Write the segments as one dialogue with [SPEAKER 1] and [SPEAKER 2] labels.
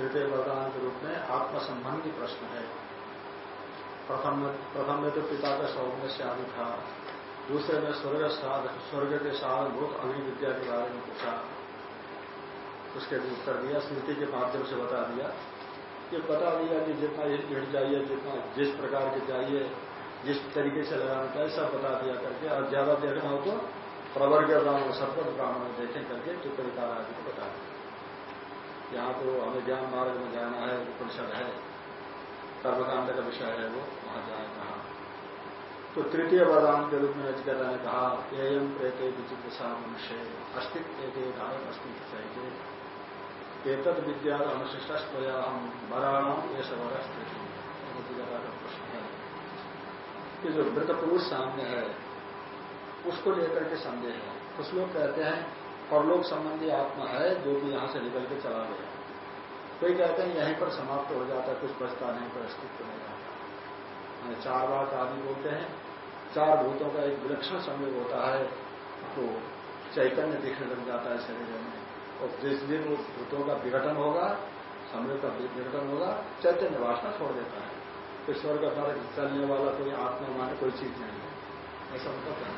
[SPEAKER 1] तृतीय वरदान के रूप में आत्म संबंधी प्रश्न है। प्रथम प्रथम में तो पिता का सौम्य से आदि था। दूसरे में स्वर्ग स्वर्ग के साधन बहुत अग्नि विद्या के बारे में पूछा। उसके भी उत्तर दिया, स्मृति के माध्यम से बता दिया ये बता दिया कि जितना ईट चाहिए, जितना जिस प्रकार के चाहिए, जिस तरीके से लगाना चाहिए, सब बता दिया करके। और ज़्यादा देखना हो तो प्रवर्ग ब्राह्मण सर्वत ब्राह्मण देखें करके टिप्पणी का आदि को बता दिया। यहाँ तो हमें ज्ञान मार्ग में जाना है उपनिषद है। कर्मकांड का विषय है वो, वहाँ जाए कहा। तो तृतीय वरदान के रूप में नचिकेता ने कहा एयम प्रेत विचित्र सा मनुष्य अस्तित्व एक अस्तित्व चाहिए एतद विद्या अनुशिष्ट हम वराणाम ये सब नचिकेता का प्रश्न है। कि जो मृत पुरुष सामने है, उसको लेकर के संदेह है। कुछ लोग कहते हैं परलोक संबंधी आत्मा है, जो कि यहाँ से निकल के चला गया। कोई कहते हैं, यहीं पर समाप्त हो जाता है, कुछ बचता नहीं, पर अस्तित्व नहीं आता चार बात आदि बोलते हैं, चार भूतों का एक विलक्षण संयोग होता है तो चैतन्य दिखने लग जाता है शरीर में। और जिस दिन उस भूतों का विघटन होगा, संयोग का विघटन होगा, चैतन्य वासना छोड़ देता है। तो स्वर्ग नरक चलने वाला कोई आत्मा माने कोई चीज़ नहीं है। ऐसा मतलब है।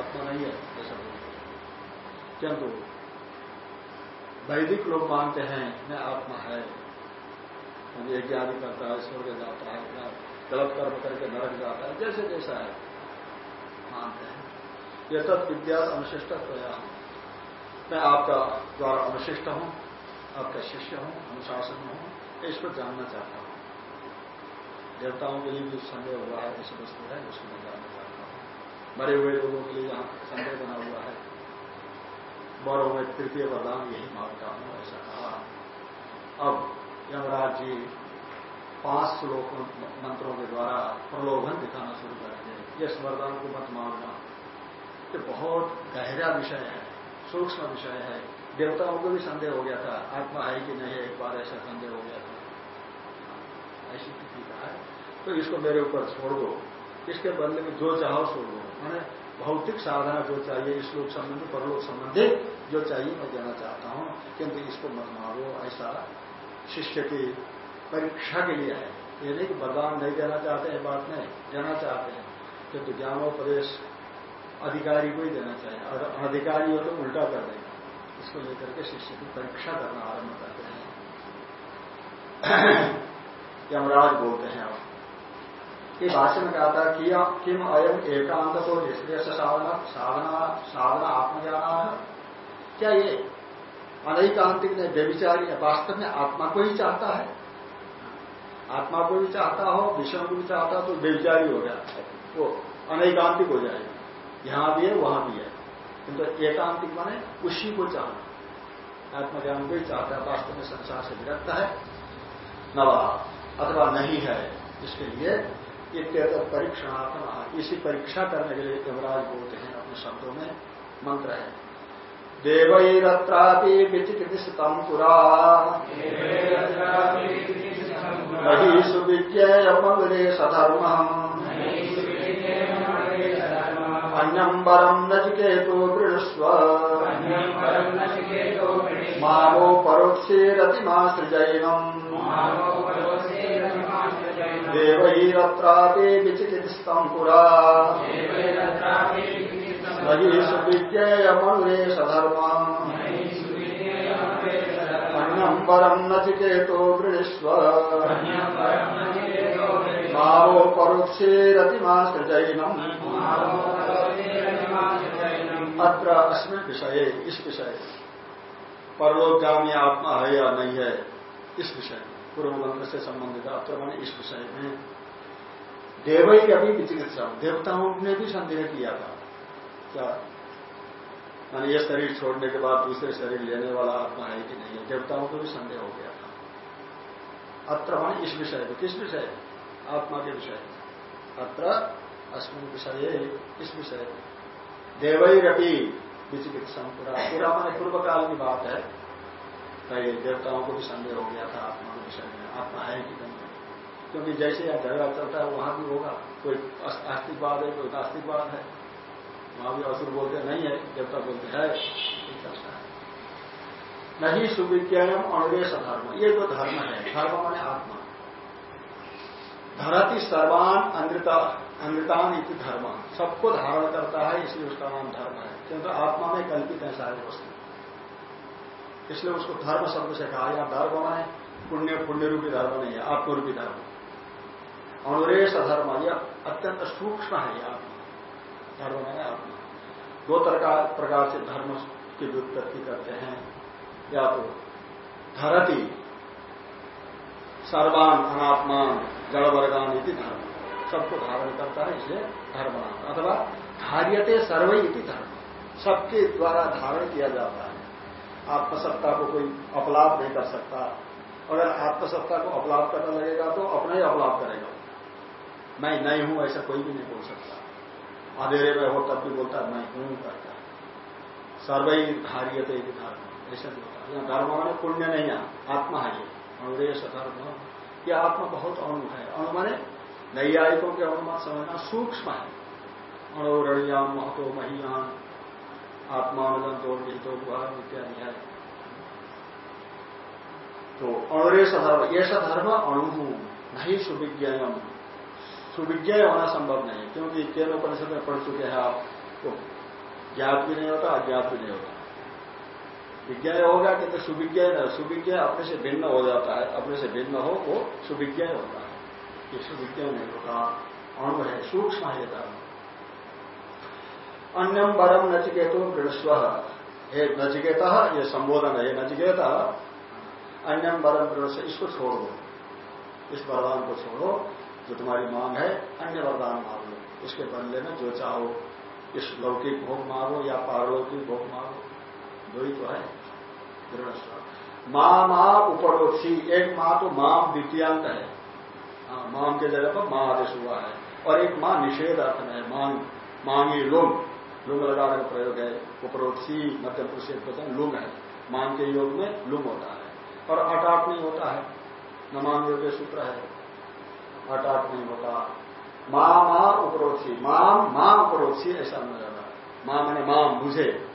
[SPEAKER 1] आत्मा नहीं है, ऐसा किंतु वैदिक लोग मानते हैं, मैं आत्मा है। यज्ञ आदि करता है, स्वर्ग जाता है गलत कर्म करके नरक जाता है, जैसे जैसा है, मानते हैं। यह तत् विद्या अनुशिष्ट प्रया मैं आपका द्वारा अनुशिष्ट हूँ, आपका शिष्य हूँ, अनुशासन हूँ इसको जानना चाहता हूँ। देवताओं के लिए भी संदेह हुआ है ऐसी वस्तु है, उसको मैं जानना चाहता हूँ। मरे हुए लोगों के लिए यहाँ संदेह बना हुआ है। बड़ों में तृतीय वरदान यही माँगता हूँ। ऐसा कहा अब यमराज जी पाँच श्लोक मंत्रों के द्वारा प्रलोभन दिखाना शुरू करेंगे। इस वरदान को मत मांगना ये बहुत गहरा विषय है, सूक्ष्म विषय है। देवताओं को भी संदेह हो गया था, आत्मा है कि नहीं एक बार ऐसा संदेह हो गया था। ऐसी स्थिति का है। तो इसको मेरे ऊपर छोड़ दो। इसके बदले में जो चाहो छोड़ दो मैंने भौतिक साधना जो चाहिए, इस लोक संबंधी, परलोक संबंधी जो चाहिए, मैं देना चाहता हूँ। किंतु इसको मत मारो, ऐसा शिष्य की परीक्षा के लिए है। ये नहीं कि वरदान नहीं देना चाहते हैं, बात में देना चाहते हैं। किंतु ज्ञानोपदेश अधिकारी को ही देना चाहिए। और अनधिकारी हो तो उल्टा कर देगा। इसको लेकर के शिष्य की परीक्षा करना आरंभ करते हैं। यमराज बोलते हैं अब। ये भाष्य में कहा था किम अयम एकांत को निष्क्रिय साधना साधना साधना आत्मज्ञान क्या ये अनैकांतिक ने व्यविचारी वास्तव में आत्मा को ही चाहता है? आत्मा को भी चाहता हो विषय को भी चाहता तो व्यविचारी हो गया। वो अनैकांतिक हो जाएगा। यहाँ भी है, वहाँ भी है। किंतु तो एकांतिक माने उसी को चाहना। आत्मज्ञान को ही चाहता है, वास्तव में संसार से विरक्त है। नवा अथवा नहीं है, इसके लिए परीक्षणात्मा इसी परीक्षा करने के लिए यमराज बोलते हैं अपने शब्दों में मंत्र है। देवैरत्रापि विचिकित्सितम पुरा। मही सुविज्ञेयमग्रे सधर्म अन्यम वरम नचिकेतो गृहस्व। मामो सृजैनम। देवैरत्रापि विचिकित्सितम् पुरा मयि सुविज्ञेयमनुरे सधर्मम् अन्यम् नचिकेतो वृणीष्व मावो अत्र अस्मिन् विषय इस विषय। परलोकगामी आत्मा है या नहीं है इस विषय। मंत्र से संबंधित अत्र मैंने इस विषय में देव ही अभी विचिकित्सा देवताओं ने भी संदेह किया था। क्या? मैंने ये शरीर छोड़ने के बाद दूसरे शरीर लेने वाला आत्मा है कि नहीं? है देवताओं को भी संदेह हो गया था। अत्र मैंने इस विषय में, किस विषय आत्मा के विषय में। अत्र अस्मिन विषय, इस विषय में। देवैरपी विचिकित्सा पूरा पूरा मैंने पूर्व काल की बात है। देवताओं को भी संदेह हो गया था आत्मा विषय में आत्मा है कि नहीं क्योंकि जैसे यहाँ झगड़ा चलता है, वहाँ भी होगा। कोई आस्तिकवाद है, कोई नास्तिकवाद है। वहाँ भी असुर बोलते नहीं है, देवता बोलते है। चलता है। नहीं सुविज्ञान अनुदेश धर्म। ये जो धर्म है, धर्म माने आत्मा। धरती सर्वान अमृता अमृतान इति धर्म। सबको धारण करता है, इसलिए उसका नाम धर्म है। क्योंकि आत्मा में कल्पित है सारे वस्तु। इसलिए उसको धर्म शब्द से कहा या धर्म माने पुण्य पुण्य रूपी धर्म नहीं है, आत्मरूपी धर्म अनुरेश धर्म यह अत्यंत सूक्ष्म है यह धर्म है आत्मा। दो प्रकार से धर्म की व्युत्पत्ति करते हैं। या तो धरती, सर्वान, अनात्मान जड़ वर्गान इति धर्म। सबको धारण करता है, इसलिए धर्म अथवा धार्यते सर्व इति धर्म। सबके द्वारा धारण किया जाता है। आत्मसत्ता को कोई अपलाप नहीं कर सकता। अगर आत्मसत्ता को अपलाप करने लगेगा तो अपना ही अपलाप करेगा। मैं नहीं हूँ, ऐसा कोई भी नहीं बोल सकता। अंधेरे में हो तब भी बोलता, मैं हूँ करता। सर्वई धार्यते धर्म। ऐसा नहीं होता यहाँ धर्म माने पुण्य नहीं है, आत्मा है ये। अनुदेश धर्म ये आत्मा बहुत अणु है। अणु माने नैयायिकों के अनुमान समझना सूक्ष्म है। अणुरणियाम महतो महियान आत्मानुजंतो विहितो इत्यादि है। तो अणुरेश धर्म ऐसा धर्म अणु नहीं सुविज्ञम सुविज्ञ होना संभव नहीं, क्योंकि केन उपनिषद में पढ़ चुके हैं आप तो ज्ञात भी नहीं होता, अज्ञात भी नहीं होता। विज्ञान होगा कि किंतु सुविज्ञ सुविज्ञ अपने से भिन्न हो जाता है, अपने से भिन्न हो, वो सुविज्ञ होता है। ये सुविज्ञ नहीं होता, अणु है, सूक्ष्म है धर्म। अन्यम परम नचिकेतो गृहस्व हे नचिकेता, ये संबोधन है, नचिकेता अन्यम परम गृहस्व इसको छोड़ दो। इस वरदान को छोड़ो जो तुम्हारी मांग है अन्य वरदान मांग। लो उसके बदले में जो चाहो इस लौकिक भोग मांगो या पारलौकिक भोग मांगो। दो ही तो है। दृढ़ माँ माँ उपरोक्षी। एक माँ तो माम द्वितीयांक है। हाँ, माम के जगह पर माँ आदेश हुआ है। और एक माँ निषेध अर्थ में है। मांग मांगी लुंग। लुंग लगाने का प्रयोग है। उपरोक्षी मध्य पुरुष वचन लुंग है। मांग के योग में लुंग होता है। और अटाट नहीं होता है। न मांग योग सूत्र है। अटाट नहीं होता। माँ माँ उपरोक्षी। माम माँ उपरोक्षी, ऐसा माना जाता है माँ मैंने माम मुझे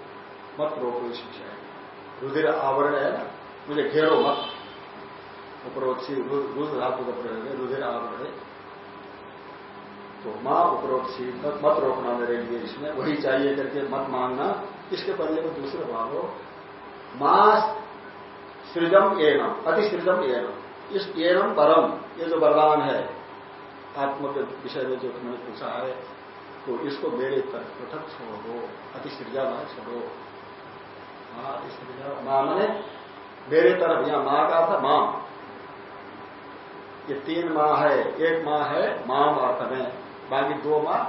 [SPEAKER 1] मत रोको इस विषय रुधिर आवरण है ना? मुझे घेरो मत। उपरोक्षी रुद्र धातु का प्रयोग है, रुधिर आवरण है। तो माँ उपरोक्षी, मत मत रोकना मेरे लिए इसमें। वही चाहिए करके मत मांगना। इसके बदले में दूसरे भाव हो। माँ सृजम एनम अति सृजम एनम इस एनम परम, ये जो वरदान है आत्म के विषय में जो तुमने पूछा है तो इसको मेरे पर पृथक छोड़ो अति सृजा ना छोड़ो माँ, मैंने मेरे तरफ़, यहाँ माँ का था, माँ। ये तीन माँ है, एक माँ है माम अर्थ में। बाकी दो माँ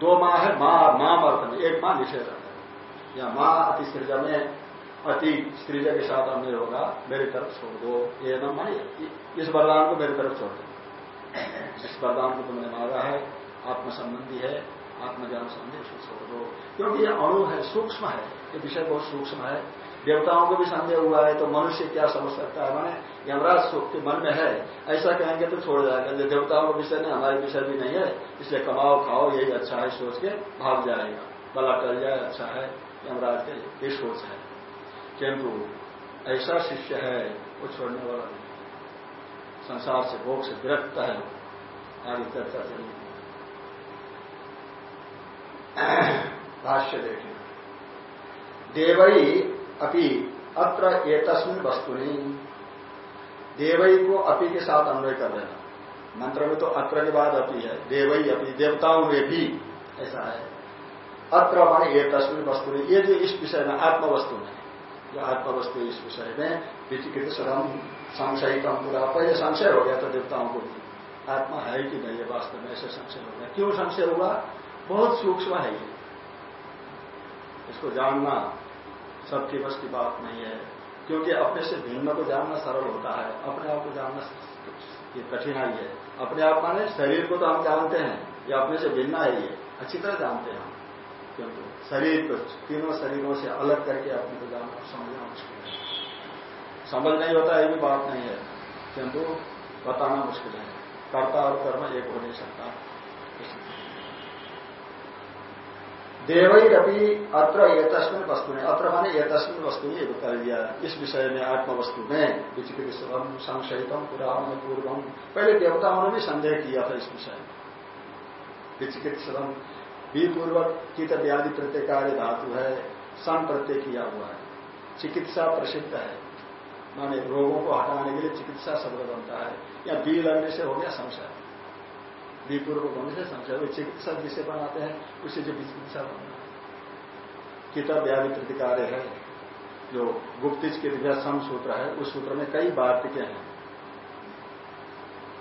[SPEAKER 1] दो माँ है, माँ माम अर्थ में, एक माँ निषेध है। या माँ अति सृजा में अति सृजा के साथ अन्य होगा, मेरी तरफ़ छोड़ दो, ये न मानी इस वरदान को मेरी तरफ़ छोड़ दो। इस वरदान को तुमने मांगा है आत्म संबंधी है, आत्मज्ञान संदेश छोड़ दो। क्योंकि ये अणु है, सूक्ष्म है ये विषय बहुत सूक्ष्म है। देवताओं को भी संदेह हुआ है तो मनुष्य क्या समझ सकता है? माने, यमराज के मन में है, ऐसा कहेंगे तो छोड़ जाएगा। जो देवताओं का विषय नहीं, हमारे विषय भी नहीं है, इसलिए कमाओ, खाओ, यही अच्छा है, सोच के भाग जाएगा। भला टल जाए अच्छा है, यमराज के ये सोच है। किंतु ऐसा शिष्य है, वो छोड़ने वाला नहीं। संसार से भोग से विरक्त है आगे चर्चा चलेगी। भाष्य देखें। देवई अपि अत्र एतस्मिन वस्तुनि। देवई को अपि के साथ अन्वय कर देना। मंत्र में तो अत्र के बाद अपि है। देवई अपि, देवताओं में भी ऐसा है। अत्र माने ये तस्वीर वस्तु ये जो इस विषय में आत्म वस्तु में जो इस विषय में विचिकित श्रम संशय कम पूरा पहले संशय हो गया था देवताओं को भी। आत्मा है कि नहीं है वास्तव में, ऐसे संशय हो गया। क्यों संशय हुआ? बहुत सूक्ष्म है ये। इसको जानना सबके बस की बात नहीं है, क्योंकि अपने से भिन्न को जानना सरल होता है। अपने आप को जानना ये कठिनाई है। अपने आप माने शरीर को तो हम जानते हैं, ये अपने से भिन्न है ये। अच्छी तरह जानते हैं हम, क्योंकि शरीर को, तीनों शरीरों से अलग करके अपने को जानना समझना मुश्किल है। समझ नहीं होता ये भी बात नहीं है, किंतु बताना मुश्किल है। कर्ता और कर्म एक हो नहीं सकता। देवैरपी अत्र तस्मिन वस्तु में अत्र माने ये वस्तु में कर दिया इस विषय में आत्म वस्तु में विचिकित्सम संशयितम पुराण पूर्वम पहले देवताओं ने भी संदेह किया था इस विषय में। विचिकित्सम भी पूर्वक कित व्याधि धातु है सम प्रत्यय किया हुआ है चिकित्सा प्रसिद्ध है। माने रोगों को हटाने के लिए चिकित्सा शब्द बनता है। या बी लगने से हो गया संशय। बी पूर्वक होने से संशय। चिकित्सा जिसे बनाते हैं, उसे जो चिकित्सा बनना है कित व्याधि प्रतिकार है। जो गुप्तिज के दिव्या सम सूत्र है, उस सूत्र में कई वार्तिके हैं।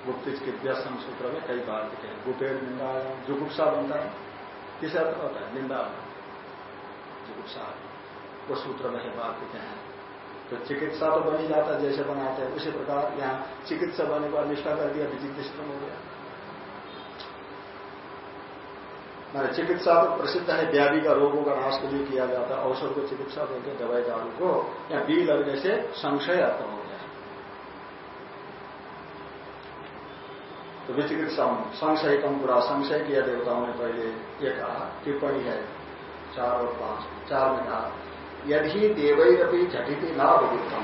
[SPEAKER 1] गुप्तिज के दिव्या सम सूत्र में कई वार्तिके हैं। गुपेर निंदा जुगुप्सा बनता है। किस अर्थ में होता है। निंदा जुगुप्सा वो सूत्र में है, बात क्या है। तो चिकित्सा तो बनी जाता है, जैसे बनाते हैं। उसी प्रकार यहाँ चिकित्सा बनने के निष्ठा कर दिया विचिकित्सम हो गया। मैंने चिकित्सा तो प्रसिद्ध है, व्याधि का रोगों का नाश के लिए किया जाता है। औषध को चिकित्सा देते दवाई दारू को। या बी लगने से संशय आता हो गया तो विचिकित्सा संशय कम पूरा संशय किया देवताओं ने पहले ये कहा, टिप्पणी है, चार और पाँच, चार में कहा, यदि देवैरपी झटिति न विदितम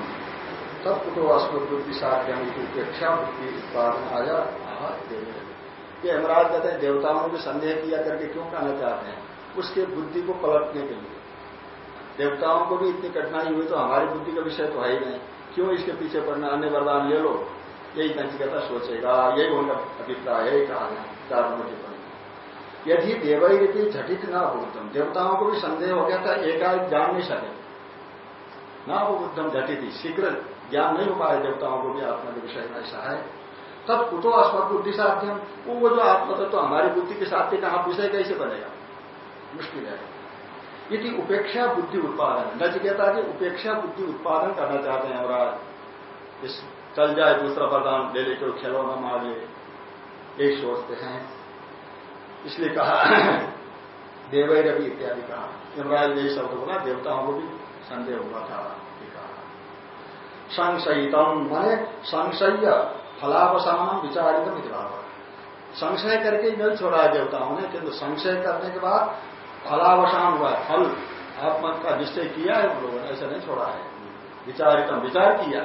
[SPEAKER 1] तब कुतो अस्मबुद्धि साध्यम की उपेक्षा बुद्धि उत्पादन आया ये हमाराज कहते हैं, देवताओं ने भी संदेह किया करके क्यों कहना चाहते हैं? उसके बुद्धि को पलटने के लिए। देवताओं को भी इतनी कठिनाई हुई तो हमारी बुद्धि का विषय तो है ही नहीं। क्यों इसके पीछे पड़ना? अन्य वरदान ले लो। यही नचिकता सोचेगा, यही उनका अभिप्राय है कहा चार नंबर यदि देवैरिपी झटित न बुद्धम देवताओं को भी संदेह हो गया था, एकाएक जान नहीं सके। ना बुद्धम झटित शीघ्र ज्ञान नहीं हो पाए देवताओं को भी आत्मा के विषय ऐसा है। तब कुतो अस्मत बुद्धि साध्यम, वो जो आत्मा तो हमारी बुद्धि के साथ ही कहा विषय कैसे बनेगा? मुश्किल है। यदि उपेक्षा बुद्धि उत्पादन नचिकेता की उपेक्षा बुद्धि उत्पादन करना चाहते हैं और इस चल जाए, दूसरा वरदान ले लेकर खिलौना मार। ले यही सोचते हैं। इसलिए कहा देवैरवि इत्यादि कहा। यमराज ने शब्द बोला, देवताओं को भी संदेह हुआ था संशयितम, मैंने संशय फलावसान विचारितम इतिभाव संशय करके नहीं छोड़ा है देवताओं ने, किंतु संशय करने के बाद फलावसान हुआ फल आत्मा का निश्चय किया है उन लोगों ने, ऐसा नहीं छोड़ा है। विचारितम, विचार किया।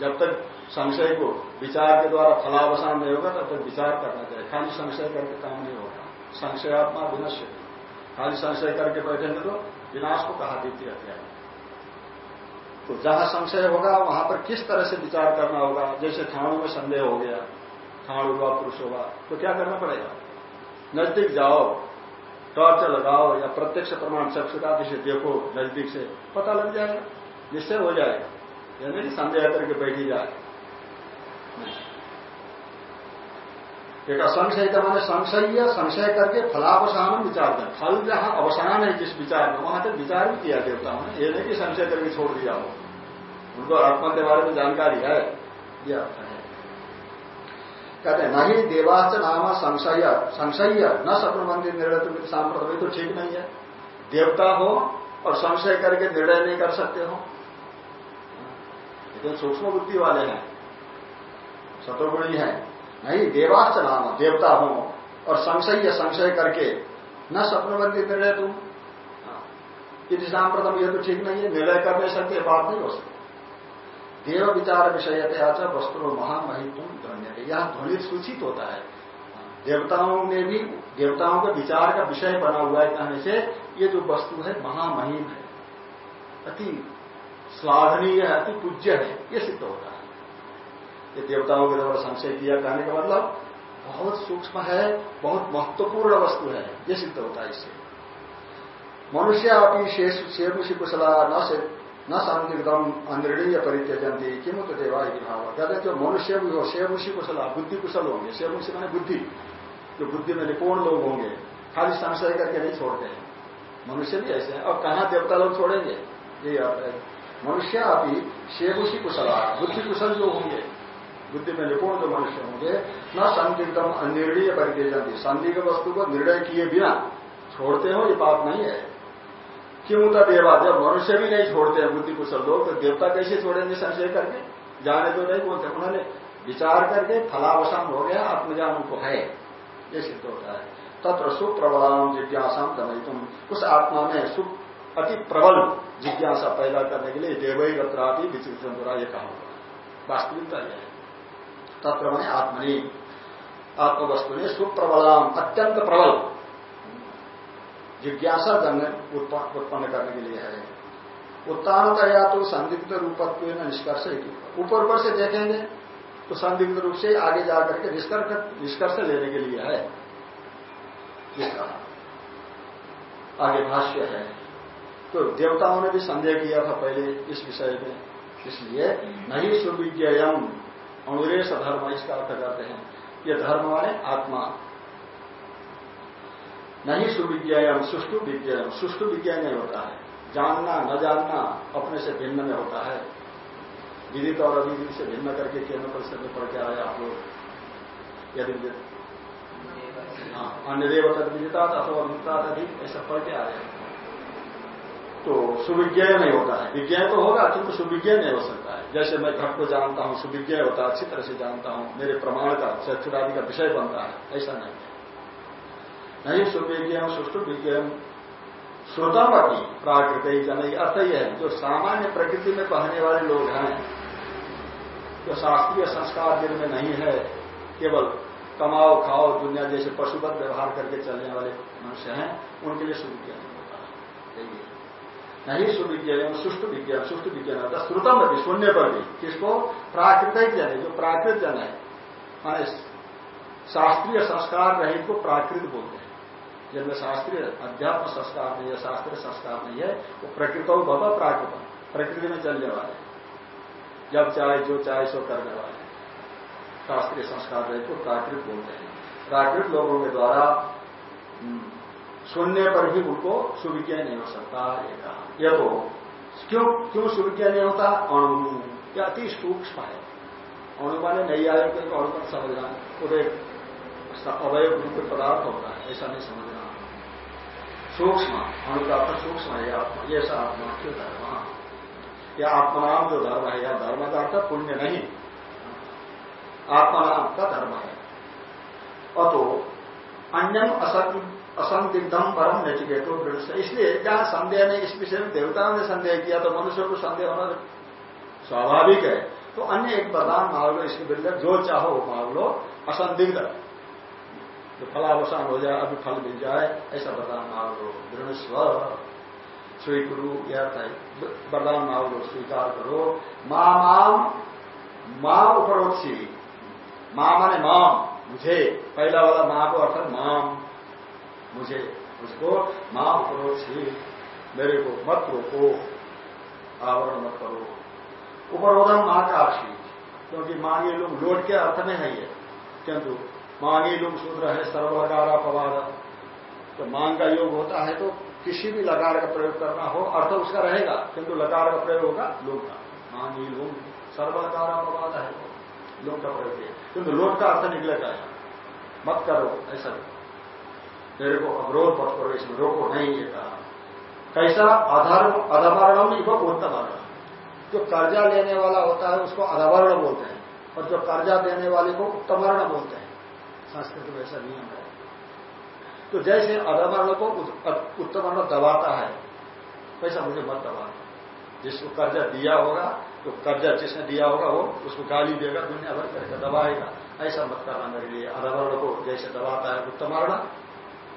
[SPEAKER 1] जब तक संशय को विचार के द्वारा फलावसान नहीं होगा, तब तक विचार करना चाहिए। खाली संशय करके काम नहीं होगा। संशयात्मा विनश्य। खाली संशय करके बैठेंगे तो विनाश को कहा द्वितीय अध्याय। तो जहाँ संशय होगा, वहाँ पर किस तरह से विचार करना होगा? जैसे थाणु में संदेह हो गया थाणु हुआ, पुरुष होगा तो क्या करना पड़ेगा? नज़दीक जाओ, टॉर्च लगाओ या प्रत्यक्ष प्रमाण चक्षुता जिसे देखो नज़दीक से, पता लग जाएगा, निश्चय हो जाएगा। यानी संदेह करके बैठी जाए एक संशय का मैंने संशय संशय करके फलावसान विचार दें फल जहाँ अवसान है जिस विचार में, वहाँ तक विचार भी किया देवताओं ने। ये नहीं कि संशय करके छोड़ दिया हो। उनको आत्मा के बारे में जानकारी है यह अर्थ है। कहते हैं, नहीं देवाच नाम संशय संशय न मंदिर निर्णय सांप्रत तो ठीक नहीं है। देवता हो और संशय करके निर्णय नहीं कर सकते हो। लेकिन सूक्ष्म बुद्धि वाले हैं। शत्रुगुणी है। नहीं, देवाश्च नाम, देवता हो। और संशय संशय करके, न स्वप्नबंदी निर्णय तुम यदि सांप्रतम यह तो ठीक नहीं है निर्णय कर नहीं सकते बात नहीं हो सकती। देव विचार विषय वस्तु महामहित्व ध्वन्य यह ध्वनि सूचित होता है। देवताओं में भी, देवताओं के विचार का विषय बना हुआ है कहने से, ये जो वस्तु है, महामहिम है। अति श्लाघनीय है, अति पूज्य है, ये सिद्ध होता है। ये देवताओं के द्वारा संशय किया कहने का मतलब बहुत सूक्ष्म है, बहुत महत्वपूर्ण वस्तु है, ये सिद्ध होता है इससे। मनुष्य अपनी शेष कुशला न से, न संदिग्धम अंग्रणीय परित्यजंती किमुत तो देवा भाव कहते जो मनुष्य भी हो शेमुषि कुशला, बुद्धि कुशल होंगे। शेमुषि मैंने बुद्धि, जो बुद्धि में निपुण लोग होंगे, खाली संशय करके नहीं छोड़ते हैं। मनुष्य भी ऐसे हैं। और कहा देवता लोग छोड़ेंगे? यही अर्थ है। मनुष्य अभी शेमुषि कुशला, बुद्धि कुशल जो होंगे बुद्धि में निपुण जो मनुष्य होंगे। न संदिग्धम, अनिर्णय परिचय जाती संदिग्ध वस्तु को निर्णय किए बिना छोड़ते हो, ये बात नहीं है। क्यों था देवा जब मनुष्य भी नहीं छोड़ते हैं बुद्धि कुशल लोग तो देवता कैसे छोड़ेंगे संशय करके? जाने तो नहीं बोलते। उन्होंने विचार करके फलावसान हो गया आत्मज्ञान उनको है। ये सिद्ध होता है। तत्र सुप्रबलाम जिज्ञासा तुम उस आत्मा में सुख अति प्रबल जिज्ञासा पैदा करने के लिए देवई रत्रापि विचित्र ये कहा होगा वास्तविकता यह है। तत्र मैंने आत्मनि आत्मवस्तु ने सुप्रबलाम अत्यंत प्रबल। जिज्ञासा जन्म उत्पन्न करने के लिए है। उत्तानतया तो संदिग्ध रूपत्व निष्कर्ष ऊपर ऊपर से देखेंगे तो संदिग्ध रूप से आगे जाकर के निष्कर्ष निष्कर्ष लेने के लिए है। आगे भाष्य है। तो देवताओं ने भी संदेह किया था पहले इस विषय में, इसलिए नहीं सुविज्ञयम। अनुरेश धर्म इसका अर्थ करते हैं। ये धर्म वाले आत्मा। नहीं सुविज्ञान सुष्टु विज्ञान सुष्टु विज्ञान नहीं होता है। जानना, न जानना अपने से भिन्न में होता है। विदित और अविदित से भिन्न करके केंद्र परिषद में पढ़ के आए आप लोग। यदि हाँ अन्य देवता विदिता अथवा अविदिता अधिक, ऐसा पढ़ के आए तो सुविज्ञान नहीं होता है। विज्ञान तो होगा किंतु सुविज्ञान नहीं हो सकता है। जैसे मैं घट को जानता हूँ, सुविज्ञान होता है, अच्छी तरह से जानता हूँ, मेरे प्रमाण का चक्षुरादि का विषय बनता है, ऐसा नहीं नहीं, सुविज्ञान सुष्टु विज्ञान श्रोतम अपनी प्राकृतिक जन अर्थ यह है। जो सामान्य प्रकृति में कहने वाले लोग हैं, जो शास्त्रीय संस्कार दिन में नहीं है, केवल कमाओ, खाओ, दुनिया जैसे पशुपत व्यवहार करके चलने वाले मनुष्य हैं, उनके लिए सुविज्ञान होता। है। नहीं सुविज्ञान सुष्ट विज्ञान सुष्ट विज्ञान होता श्रुतम भी सुनने पर भी किसको? प्राकृतिक जन है जो प्राकृत जन है। माने शास्त्रीय संस्कार रहित को प्राकृत बोलते हैं। जिनमें शास्त्रीय अध्यात्म संस्कार नहीं है शास्त्रीय संस्कार नहीं है वो प्रकृत भव प्राकृत प्रकृति में चलने वाले जब चाहे जो चाहे सो करने वाले शास्त्रीय संस्कार रहित को प्राकृत बोलते हैं। प्राकृत लोगों के द्वारा हम्म, सुनने पर भी उनको सुविज्ञा नहीं हो सकता ये कहा। यह तो क्यों क्यों किया नहीं होता? अणु। या अति सूक्ष्म है। अणु माने नहीं आए तो अणु पर समझना पूरे एक अवय रूप पदार्थ होता है, ऐसा नहीं समझना। सूक्ष्म, अणु का अर्थ सूक्ष्म है, आत्मा। ये ऐसा आत्मा क्यों धर्म? यह आत्मनाम जो धर्म है यह धर्म का अर्थ पुण्य नहीं। आत्मनाम का धर्म है। अतो अन्यम असत्य असंदिग्धम परम नचिकेतो दृढ़ इसलिए जहाँ संदेह ने इस विषय में देवताओं ने संदेह किया तो मनुष्य को संदेह होना स्वाभाविक है। तो अन्य एक प्रधान मांग लो इसके विरुद्ध जो चाहो वो मांग लो, असंदिग्ध। जो फलावसान हो जाए, अभी फल मिल जाए, ऐसा वरदान मांग लो दृढ़ स्व स्वीकुरु यह वरदान मांग लो स्वीकार करो। माँ माम माँ उपरोक्षी। माँ माने माम, मुझे। पहला वाला माँ को अर्थात माम। मुझे उसको माँ उपरोध मेरे को मत रोको, आवरण मत करो। उपरोधन माँ का आशीष क्योंकि मांगी लोग लोट के अर्थ में है ये। किंतु मांगी लोग सूत्र है सर्वलगारा पवार। तो मांग का योग होता है तो किसी भी लकार का प्रयोग करना हो, अर्थ उसका रहेगा, किंतु लकार का प्रयोग होगा लोग का। मांगी लोग सर्वलकारा पवाद है, लोग का प्रयोग किंतु लोट का अर्थ निकलेगा। मत करो, ऐसा मेरे को अवरोध मत करो इसमें रोको नहीं ये कहा। कैसा? अधर्म अधवर्ण इको उत्तम जो कर्जा लेने वाला होता है, उसको अधवर्ण बोलते हैं। और जो कर्जा देने वाले को उत्तमर्ण बोलते हैं। संस्कृत में ऐसा नियम है। तो जैसे अधवर्ण को उत्तमर्ण दबाता है, वैसा मुझे मत दबा जिसको कर्जा दिया होगा तो कर्जा जिसने दिया होगा, वो उसको गाली देगा, दुनिया भर करके दबाएगा। ऐसा मत करना मेरे लिए। अधवर्ण को जैसे दबाता है, उत्तमर्ण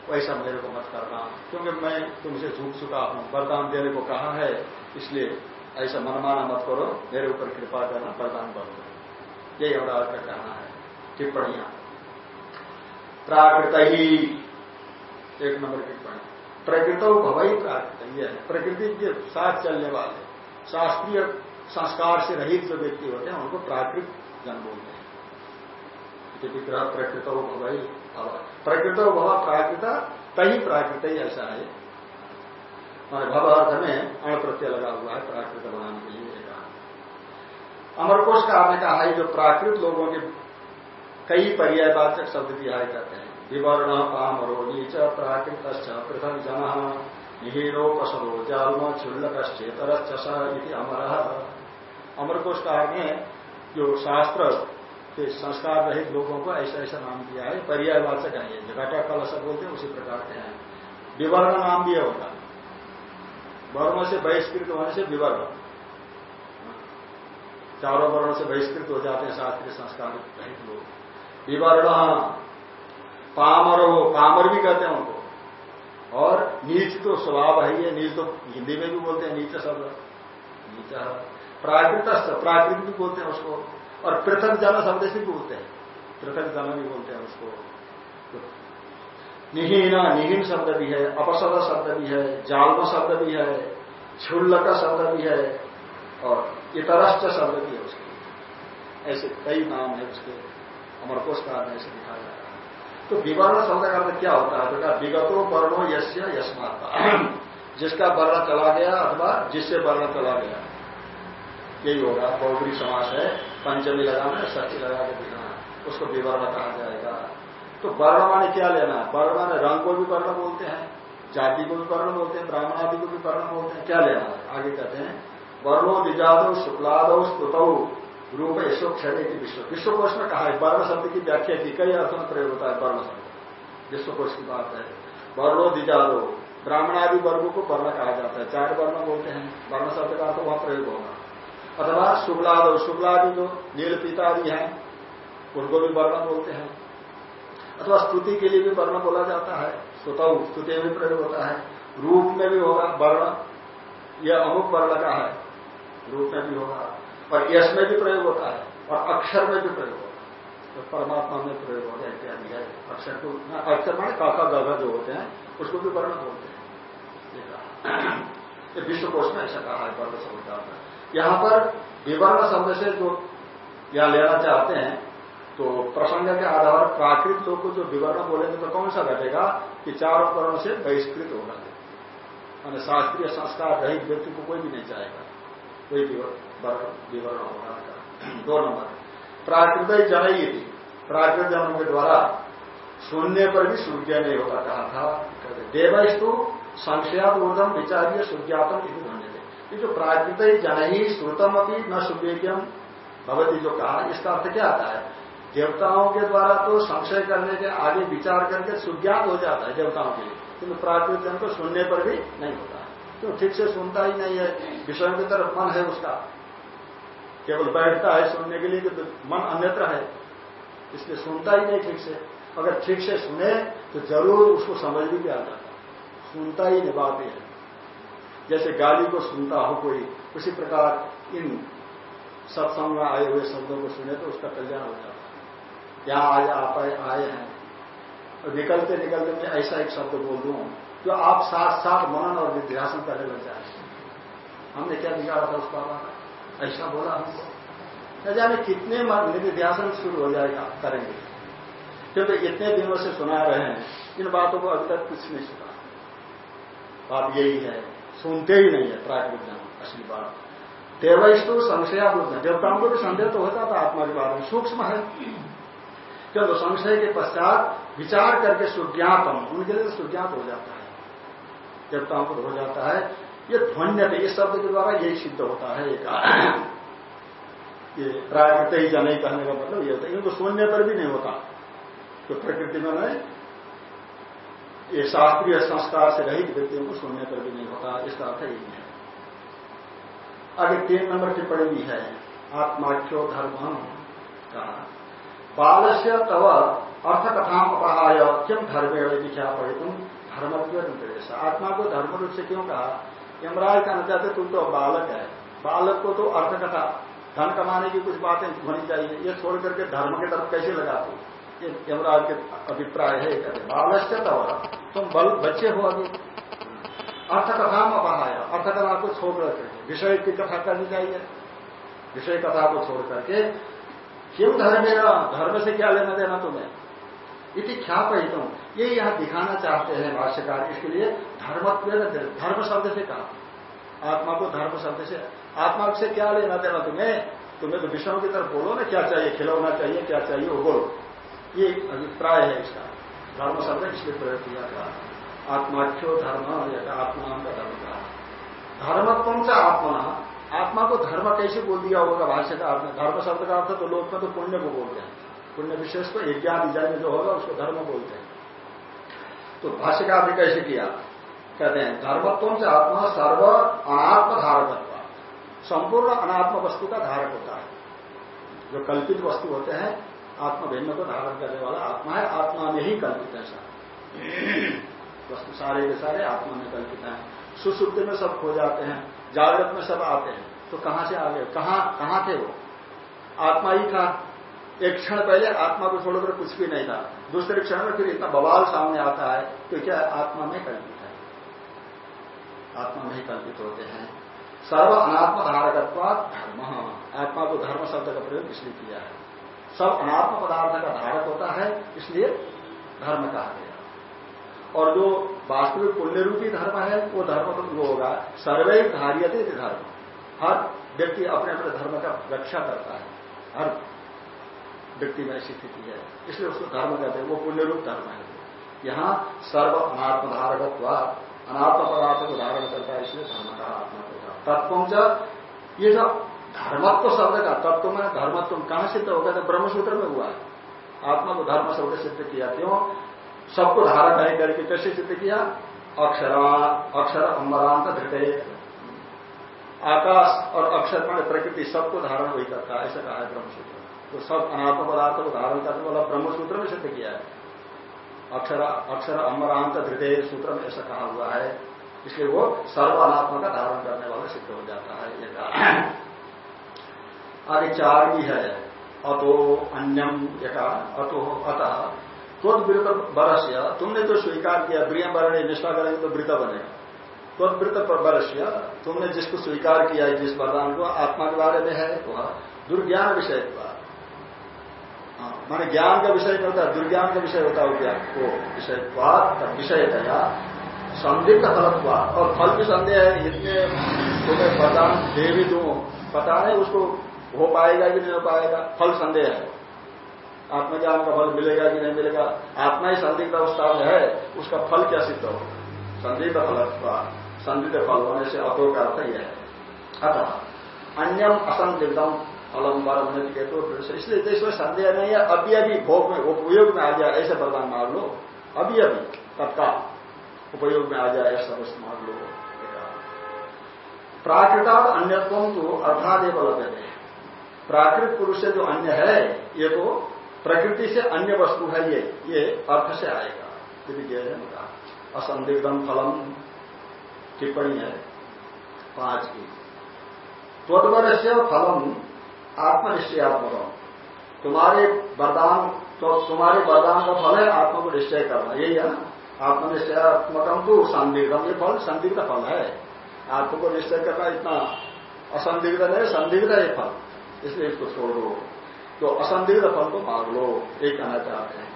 [SPEAKER 1] वैसा मेरे को मत करना, क्योंकि मैं तुमसे झूठ चुका हूँ। वरदान देने को कहा है, इसलिए ऐसा मनमाना मत करो। मेरे ऊपर कृपा करना वरदान बंद करो यही हमारा का कहना है। टिप्पणियाँ। प्राकृत ही। एक नंबर टिप्पणी। प्रकृत भवई प्राकृत। है। प्रकृति के साथ चलने वाले, शास्त्रीय संस्कार से रहित जो व्यक्ति होते हैं, उनको प्राकृत जन्म बोलते हैं। विग्रह प्रकृत भवई प्रकृत भव प्राकृत कहीं प्राकृत ही ऐसा है। मान भव अर्थ में अण प्रत्यय लगा हुआ है प्राकृत बनाने के लिए कहा अमरकोश का आपने कहा है जो प्राकृत लोगों के कई पर्यायवाचक शब्द दिया है कहते हैं। विवर्ण पामरो नीच प्राकृत पृथक जन निहीरो पशरो जालम क्षुल्लक इति अमर। अमरकोश का में जो शास्त्र के संस्कार रहित लोगों को ऐसा ऐसा नाम दिया है। पर्यायवाचक है ये घटा कलश बोलते हैं, उसी प्रकार के हैं विवर्ण नाम भी होगा वर्णों से बहिष्कृत होने से विवर्ण। चारों वर्णों से बहिष्कृत हो जाते हैं शास्त्रीय संस्कार रहित लोग। विवर्ण पामर हो पामर भी कहते हैं उनको। और नीच तो स्वभाव है ये, नीच तो हिंदी में भी बोलते हैं, नीच शब्द। नीचा प्राकृत प्राकृत भी बोलते हैं उसको। और पृथक जन शब्द से भी बोलते हैं। पृथक जन भी बोलते हैं उसको। निहीन निहीन शब्द भी है अपसद शब्द भी है, जालम शब्द भी है छुल्लक शब्द भी है, और इतरष्ट शब्द भी है उसके। ऐसे कई नाम है उसके अमरकोश का ऐसे दिखा जा रहा है। तो विवर्ण शब्द का अर्थ क्या होता है? बेटा, विगतो वर्णो यश्य यशमाता जिसका वर्ण चला गया अथवा जिससे वर्ण चला गया। यही होगा बहुबरी समास है। पंचमी लगाना है षष्ठी लगा के दिखाना उसको विवर्ण कहा जाएगा। तो वर्ण माने क्या लेना है? वर्ण माने रंग को भी वर्ण बोलते हैं, जाति को भी वर्ण बोलते हैं ब्राह्मण आदि को भी वर्ण बोलते हैं। क्या लेना है? आगे कहते हैं, वर्णो निजादो शुक्लादो स्तुतौ, रूप यशो क्षण की विश्व। विश्वकोश में कहा है, वर्ण शब्द की व्याख्या की कई अर्थों में प्रयोग होता है वर्ण शब्द। विश्वकोश की बात है। वर्णो दिजादो ब्राह्मण आदि वर्गो को वर्ण कहा जाता है। चार वर्ण बोलते हैं। वर्ण शब्द का तो वहाँ प्रयोग होगा। अथवा शुक्लाद शुक्लादि जो नील पीतादि हैं, उनको भी वर्ण बोलते हैं। अथवा स्तुति के लिए भी वर्ण बोला जाता है, स्तुतौ, स्तुति में भी प्रयोग होता है। रूप में भी होगा वर्ण, यह अमुक वर्ण का है, रूप में भी होगा। और यश में भी प्रयोग होता है, और अक्षर में भी प्रयोग होता है। तो परमात्मा में प्रयोग होता है, इत्यादि है। अक्षर को अक्षर माने काका गगा जो होते हैं, उसको भी वर्ण बोलते हैं। ये विश्वकोश में ऐसा कहा है, वर्ण का यहाँ पर विवर्ण शब्द से जो यहाँ लेना चाहते हैं तो प्रसंग के आधार पर प्राकृत को जो विवरण बोलेंगे तो कौन सा घटेगा कि चारों करणों से बहिष्कृत होगा मान शास्त्रीय संस्कार रहित व्यक्ति को कोई भी नहीं चाहेगा। कोई विवरण होगा दो नंबर। प्राकृत जनई थी। प्राकृत जनों के द्वारा सुनने पर भी सूर्य नहीं होता कहा था। देवस्तु संशयात ऊर्धम विचार्य सूर्यातम ये जो प्राकृतिक ही श्रुतम अपनी न सुवेद्यम भगवती जो कहा, इसका अर्थ क्या आता है? देवताओं के द्वारा तो संशय करने के आगे विचार करके सुज्ञात हो जाता है देवताओं के लिए। किंतु प्राकृतिक जन को सुनने पर भी नहीं होता तो ठीक से सुनता ही नहीं है, विषयों की तरफ़ मन है उसका। केवल बैठता है सुनने के लिए तो मन अन्यत्र है, इसलिए सुनता ही नहीं ठीक से। अगर ठीक से सुने तो ज़रूर उसको समझ भी आ जाता सुनता ही नहीं, बात है। जैसे गाली को सुनता हो कोई, उसी प्रकार इन सत्संग में आए हुए शब्दों को सुने तो उसका कल्याण हो जाता है। यहाँ आज आप आए हैं। और निकलते निकलते मैं ऐसा एक शब्द बोल दू जो आप साथ साथ मनन और विध्यासन करने लग जाए। हमने क्या निकाला था उस बाबा ऐसा बोला हमको। न जाने कितने निधिध्यासन शुरू हो जाएगा, करेंगे। क्योंकि इतने दिनों से सुना रहे हैं, इन बातों को अभी तक कुछ नहीं सुना। बात यही है। सुनते ही नहीं है प्राकृत ज्ञान असली बात। देवस्तु संशयाबुद्ध देवताओं को भी संदेह तो होता था आत्मा के बारे में, सूक्ष्म है। जब तो संशय के पश्चात विचार करके सुज्ञापन उनके लिए सुज्ञात हो जाता है। देवताओं को हो जाता है, ये ध्वन्य इस शब्द के द्वारा यही सिद्ध होता है एक ये प्राकृत ही जन कहने का मतलब ये होता है, इनको सुनने पर भी नहीं होता। तो प्रकृति में नहीं ये शास्त्रीय संस्कार से रहित व्यक्तियों को सुनने पर भी नहीं होता, इसका अर्थ यही है। आगे तीन नंबर की टिप्पणी भी है, आत्माख्यो धर्म कहा। बाल से तव अर्थ कथा अपहाय किम धर्मेण दिखा पड़े तुम धर्म निर्देश। आत्मा को धर्म रूप से क्यों कहा? यमराज कहना चाहते, तुम तो बालक है। बालक को तो अर्थकथा, धन कमाने की कुछ बातें होनी चाहिए। ये छोड़ करके धर्म की तरफ़ कैसे लगा तू यमराज के अभिप्राय है बालस्य तव, तुम बल, बच्चे हो अभी। अर्थ कथा में बढ़ाया अर्थ कथा को छोड़ करके, विषय की कथा करनी चाहिए। विषय कथा को छोड़ करके, क्यों धर्म धर्म से क्या लेना देना तुम्हें? इति ख्या तुम ये यहाँ दिखाना चाहते हैं भाष्यकार, इसके लिए धर्मत्व धर्म शब्द से कहा। आत्मा को धर्म शब्द से, आत्मा से क्या लेना देना तुम्हें? तुम्हें तो विषयों की तरफ़ बोलो ना, क्या चाहिए, खिलौना चाहिए, क्या चाहिए, वो बोलो। ये अभिप्राय है इसका। धर्म शब्द इसलिए प्रयोग किया था। आत्माख्यो धर्म या आत्मा का धर्म का धर्मत्व से आत्मा। आत्मा को धर्म कैसे बोल दिया होगा भाष्य का आपने धर्म शब्द का अर्थ तो लोग में तो पुण्य को बोलते हैं। पुण्य विशेष को यज्ञान विजय में जो होगा उसको धर्म बोलते हैं। तो भाष्य का आपने कैसे किया? कहते हैं, धर्मत्व से आत्मा सर्व अनात्म धारक संपूर्ण अनात्म वस्तु का धारक होता है। जो कल्पित वस्तु होते हैं आत्मा भिन्न को धारण करने वाला आत्मा है, आत्मा में ही कल्पित है सब। वस्तु सारे के सारे आत्मा में कल्पित है। सुसुप्ति में सब खो जाते हैं, जागृत में सब आते हैं। तो कहाँ से आ गए? कहाँ कहाँ थे वो? आत्मा ही था। एक क्षण पहले आत्मा को छोड़कर कुछ भी नहीं था। दूसरे क्षण में फिर इतना बवाल सामने आता है तो क्या आत्मा में कल्पित है? आत्मा में ही कल्पित होते हैं। सर्व अनात्म धारकत्वाद धर्म। आत्मा को धर्म शब्द का प्रयोग इसलिए किया है। सब अनात्म पदार्थ का धारक होता है, इसलिए धर्म कहा गया। और जो वास्तविक पुण्य रूपी धर्म है, वो धर्म तो वो होगा। सर्वे धार्यते धर्म। हर व्यक्ति अपने अपने धर्म का रक्षा करता है। हर व्यक्ति में ऐसी स्थिति है। इसलिए उसको धर्म कहते हैं। वो पुण्य रूप धर्म है। यहाँ सर्व अनात्म धारकत्व अनात्म पदार्थ को धारण करता है, इसलिए धर्म का आत्मा को तत्व ये जो धर्मत्व शब्द का तत्व में धर्मत्व कहाँ सिद्ध होगा तो ब्रह्मसूत्र में हुआ है। आत्मा को धर्म शब्द सिद्ध किया क्यों? सबको धारण नहीं करके कैसे सिद्ध किया? अक्षरा, अक्षर अमरांत धृटे आकाश और अक्षर मान प्रकृति सबको धारण वही करता है, ऐसा कहा है ब्रह्मसूत्र। तो सब अनात्म पदार्थ को धारण करने वाला ब्रह्मसूत्र में सिद्ध किया है। अक्षर अक्षर अमरांत धृदय सूत्र में ऐसा कहा हुआ है। इसलिए वो सर्व अनात्मा का धारण करने वाला सिद्ध हो जाता है ये कहा आगे चार भी है अतो अन्यम यका अतो अतः। त्वत बरस्य तुमने जो स्वीकार किया प्रिय वर्ण निष्ठा करेंगे तो वृत बनेगा त्वत बरस्य तुमने जिसको स्वीकार किया है जिस वरदान को आत्मा के बारे में है वह दुर्ज्ञान विषय हाँ, माने ज्ञान का विषय नहीं होता दुर्ज्ञान का विषय होता है ज्ञान को विषय विषय दया संदिग्ध फलत्वाद और फल भी संदेह है इतने तुम्हें वरदान दे भी दू पता है उसको हो पाएगा कि नहीं हो पाएगा? फल संदेह है। आत्मज्ञान का फल मिलेगा कि नहीं मिलेगा? आत्मा ही संदिग्ध अवस्था में है, उसका फल क्या सिद्ध होगा? संदिग्ध फल संदिग्ध फल होने से अतो का अर्थ यह है। अतः अन्यम असंदिग्धम फलम परम के तो इसलिए इसमें संदेह नहीं है, अभी अभी भोग में उपयोग में आ जाए ऐसे वरदान मार लो। अभी अभी, तत्काल उपयोग में आ जाए ऐसा वस्तु मार लो। प्राकृता अन्यत्व तो अर्थादेव लगते प्राकृत पुरुष से जो अन्य है, ये तो प्रकृति से अन्य वस्तु है ये ये अर्थ से आएगा। यदि गए ने कहा असंदिग्धम फलम टिप्पणी है पाँच की। त्वदवर से फलम आत्मनिश्चयात्मक तुम्हारे वरदान तो तुम्हारे वरदान का फल है आत्मा को निश्चय करना। यही है ना? आत्मनिश्चयात्मकम तो संदिग्धम ये फल संदिग्ध फल है। आत्मा को निश्चय करना इतना असंदिग्ध नहीं, संदिग्ध है फल। इसलिए इसको छोड़ दो। तो असंदिग्ध फल को मांग लो ये कहना चाहते हैं।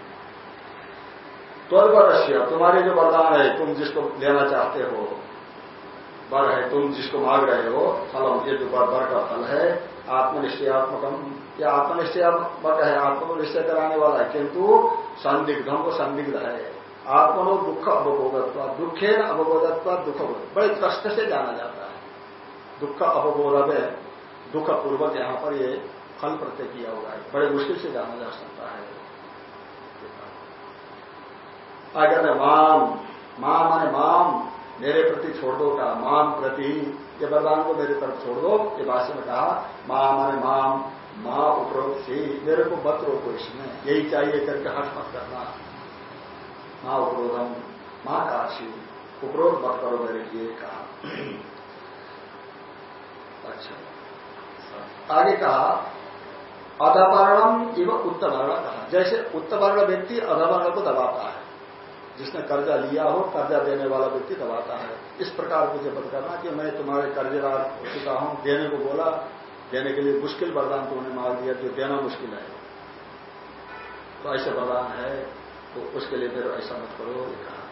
[SPEAKER 1] त्वर त्वर्वरस्य तुम्हारे जो वरदान है, तुम जिसको लेना चाहते हो वर है, तुम जिसको मांग रहे हो, फलम, ये जो वर का फल है, आत्मनिश्चयात्मकम, या आत्मनिश्चयात्मक है आत्मा को निश्चय कराने वाला है, किंतु संदिग्धम को संदिग्ध है। आत्मनो दुख अवबोधत्व दुखे न अवबोधत्व, दुख बड़े कष्ट से जाना जाता है। दुख का अवबोध में दुख पूर्वक यहाँ पर ये फल प्रत्यय किया हुआ है, बड़े मुश्किल से जाना जा सकता है। में माम माँ माने माम, मेरे प्रति छोड़ दो कहा, माम प्रति, ये वरदान को मेरे तरफ़ छोड़ दो, ये भाषा में कहा माँ माने माम, माँ उपरोध थी मेरे को मत रोको इसमें, यही चाहिए करके हर्ष मत करना। माँ उपरोधम, माँ काशी उपरोध मत करो मेरे लिए कहा। अच्छा। आगे कहा अधवर्णम एवं उत्तवर्ण कहा। जैसे उत्तवर्ण व्यक्ति अधवर्ण को दबाता है, जिसने कर्जा लिया हो, कर्जा देने वाला व्यक्ति दबाता है। इस प्रकार मुझे पता करना कि मैं तुम्हारे कर्जेदार हो चुका हूँ। देने को बोला, देने के लिए मुश्किल वरदान तुमने मार दिया जो देना मुश्किल है। तो ऐसे वरदान है तो उसके लिए फिर ऐसा मत करो, ये कहा।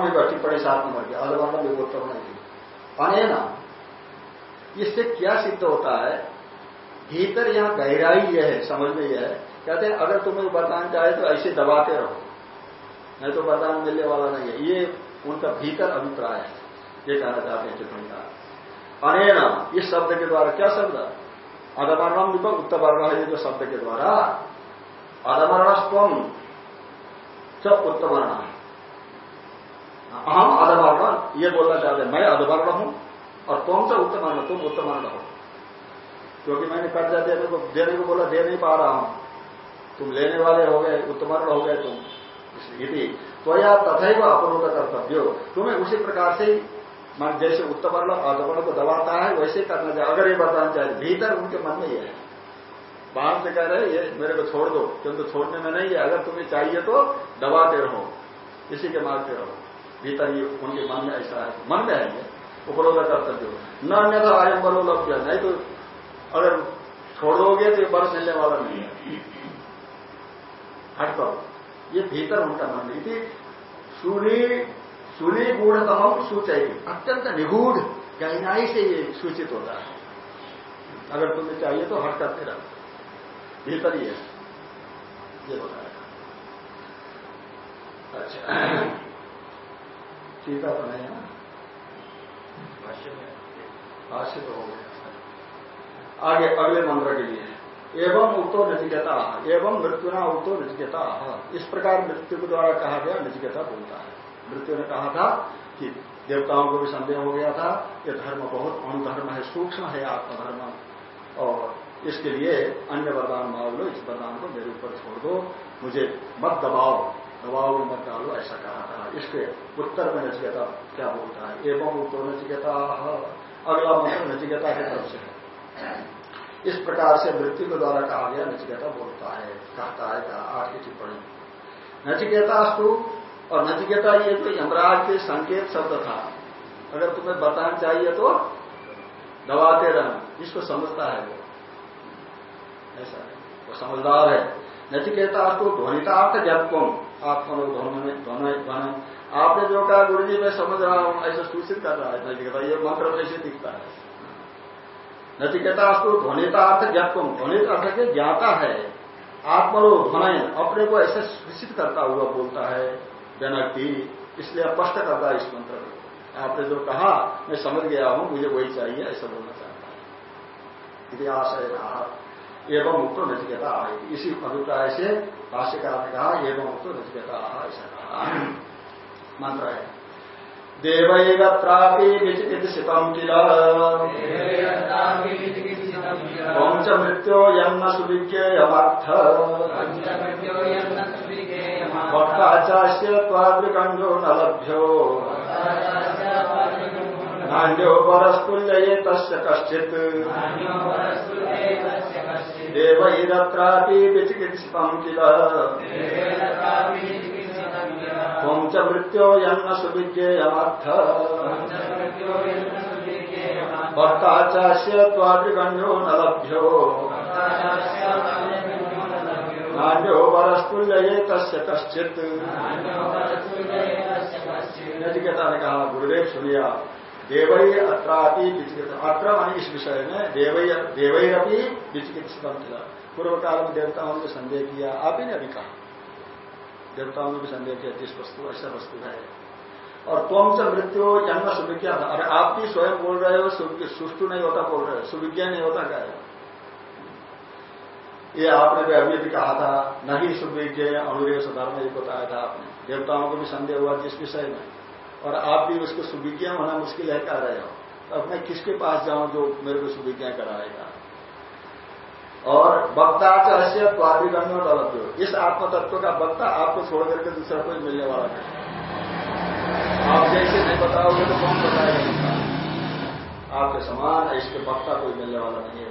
[SPEAKER 1] में टिप्पणी साथ में नंबर की अधवर्ण में उत्तवर्ण अनेना इससे क्या सिद्ध होता है? भीतर यहाँ गहराई यह है, समझ में यह है। कहते हैं, अगर तुम्हें वरदान चाहे तो ऐसे दबाते रहो। नहीं तो वरदान मिलने वाला नहीं है। ये उनका भीतर अभिप्राय है। ये कहना चाहते हैं टिप्पणी का। अनेन, इस शब्द के द्वारा क्या शब्द? अधमरणम विपक उत्तवर्ण है जो शब्द के द्वारा। अधमरण च उत्तवर्ण अहम अधवर्ण ये बोलना चाहते मैं अधवर्ण हूँ। और तुम से उत्तमर्ण तुम उत्तमर्ण हो क्योंकि मैंने कर्जा देने को देने को बोला, दे नहीं पा रहा हूँ। तुम लेने वाले हो गए उत्तमर्ण हो गए तुम। यदि तो या तथा अपरोध कर्तव्य। तुम्हें उसी प्रकार से मान जैसे उत्तवर्ण अधवर्ण को दबाता है, वैसे करना चाहिए। अगर ये वरदान चाहिए, भीतर उनके मन में ये है। बाहर से कह रहे ये मेरे को छोड़ दो, किंतु छोड़ने में नहीं है। अगर तुम्हें चाहिए तो दबाते रहो। इसी के मारते रहो। भीतर ये उनके मन में ऐसा है। मन में है उपरोध कर्तव्य न अन्यथा आयम बलो लभ्य नहीं तो अगर छोड़ दोगे तो बल मिलने वाला नहीं है। हट पाओ ये भीतर उनका मन है सूर्य सुनिगूढ़तम सूचाई अत्यंत निगूढ़ गहनाई से ये सूचित होता है। अगर तुम्हें चाहिए तो हट करते रहो भीतर ही है। ये बताया अच्छा। सीता तो नहीं है भाष्य तो हो गया। आगे, अगले मंत्र के लिए। एवं उक्तो नचिकेता। एवं मृत्युना उक्तो नचिकेता। इस प्रकार मृत्यु के द्वारा कहा गया, नचिकेता बोलता है। मृत्यु ने कहा था कि देवताओं को भी संदेह हो गया था, ये धर्म बहुत अणुधर्म है, सूक्ष्म है आत्मधर्म। और इसके लिए अन्य वरदान मांग लो, इस वरदान को मेरे ऊपर छोड़ दो। मुझे मत दबाओ। दबाओ में मत डालो, ऐसा कहा था। इसके उत्तर में नचिकेता क्या बोलता है? एवं उत्तर नचिकेता, अगला मंत्र नचिकेता की तरफ़ से है। इस प्रकार से मृत्यु के द्वारा कहा गया नचिकेता बोलता है, कहता है, कहा आठ की टिप्पणी। नचिकेता और नचिकेता ये तो यमराज के संकेत शब्द था। अगर तुम्हें बताना चाहिए तो दबाते रहना। इसको समझता है वो। ऐसा है। वो समझदार है। नचिकेता तो ध्वनितार्थ जपम आत्मनो ध्वन आपने जो कहा गुरु जी मैं समझ रहा हूँ, ऐसा सूचित कर रहा है। नचिकेता, ये मंत्र ऐसे दिखता है। नचिकेता तो ध्वनितार्थ जपम ध्वनित अर्थ के ज्ञाता है। आत्मनो, ध्वन, अपने को ऐसे सूचित करता हुआ बोलता है। जनक की इसलिए स्पष्ट करता है इस मंत्र को। आपने जो कहा, मैं समझ गया हूँ, मुझे वही चाहिए, ऐसा बोलना चाहता है। इतिहास है एवं मुक्त नचिकेता। इसी अभिप्राय से भाष्यकार ने कहा एवं मुक्त नचिकेता ऐसा कहा। मंत्र है। विचिकित्सितम् किल। पंच मृत्यो यन्न सुविज्ञेयमर्थ। भक्ताचास्य त्वाद्रिकण्डो न लभ्यो। नान्यो परस्तुल्ये तस्य कश्चित् किल? च मृत्यो यन्न सुविज्ञेयमर्थ। भक्ताचास्य त्वाद्रिकण्डो न लभ्यो। नान्यो परस्तुल्य तस्य कश्चित। नचिकेता ने कहा, गुरुदेव सुनिया देवई अत्रापि अत्र मानी इस विषय में देवई देवैरपि विचिकित्सित पूर्व काल। में देवताओं ने संदेह किया आप ही ने अभी कहा देवताओं ने भी संदेह किया, जिस वस्तु, ऐसा वस्तु है। और तुम से मृत्यु जन्म सुविज्ञा था अरे, आप भी स्वयं बोल रहे हो सुष्टु नहीं होता बोल रहे हो सुविज्ञा नहीं होता क्या है? ये आपने भी अभी भी कहा था नहीं सुविज्ञ अनुरेश धर्म ये बताया था आपने। देवताओं को भी संदेह हुआ जिस विषय में। और आप भी उसको सुविज्ञा होना मुश्किल है कह रहे हो। तो अब मैं किसके पास जाऊँ जो मेरे को सुविज्ञा कराएगा? और वक्ता चाहे स्वादिगण्य अलभ्य इस आत्मतत्व का वक्ता आपको छोड़ करके दूसरा कोई मिलने वाला नहीं। आप जैसे नहीं बताओगे तो कौन बताएगा आपके समान इसके वक्ता कोई मिलने वाला नहीं है।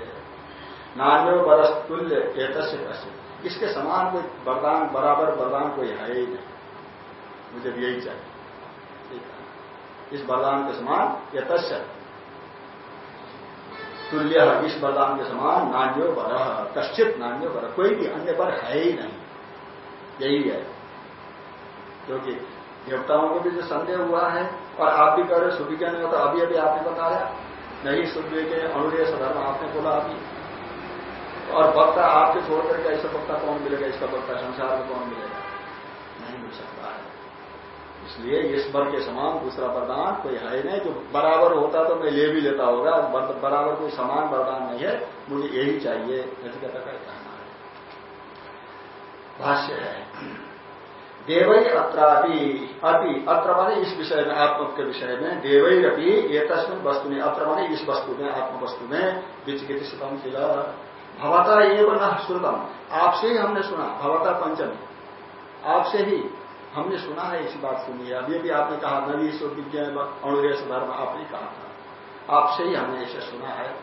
[SPEAKER 1] नान्यो बरस तुल्य एतस्य कश्य इसके समान कोई वरदान, बराबर वरदान कोई है ही नहीं। मुझे यही चाहिए। इस वरदान के समान यतस्य। तुल्य इस वरदान के समान नान्यो बर कश्चित नान्यो बर कोई भी अन्य बर है ही नहीं। यही है। क्योंकि देवताओं को भी जो संदेह हुआ है, और आप भी कह रहे सुविज्ञा नहीं होता अभी अभी आपने बताया। नहीं सुविज्ञ के अनुदेश धर्म आपने बोला अभी। और वक्ता आपके छोड़ करके ऐसा वक्ता कौन मिलेगा? इसका वक्ता संसार में कौन मिलेगा? नहीं मिल सकता है। इसलिए इस ईश्वर के समान दूसरा वरदान कोई है नहीं। जो बराबर होता तो मैं ले भी लेता होगा बराबर कोई समान वरदान नहीं है, मुझे यही चाहिए नचिकेता का कहना है। भाष्य है देवई अत्रापि अति, अत्र माने इस विषय में आत्म के विषय में देवई अपी एक वस्तु में, अत्र माने इस वस्तु में आत्म वस्तु में विचिकित श्रुतम किला। भवता एवं न श्रुतम। आपसे ही हमने सुना, भवता पंचमी। आपसे ही हमने सुना है इसी बात सुनी है अभी भी आपने कहा नवी सो विज्ञान अणुरेश धर्म आपने कहा था। आपसे ही हमने इसे सुना है।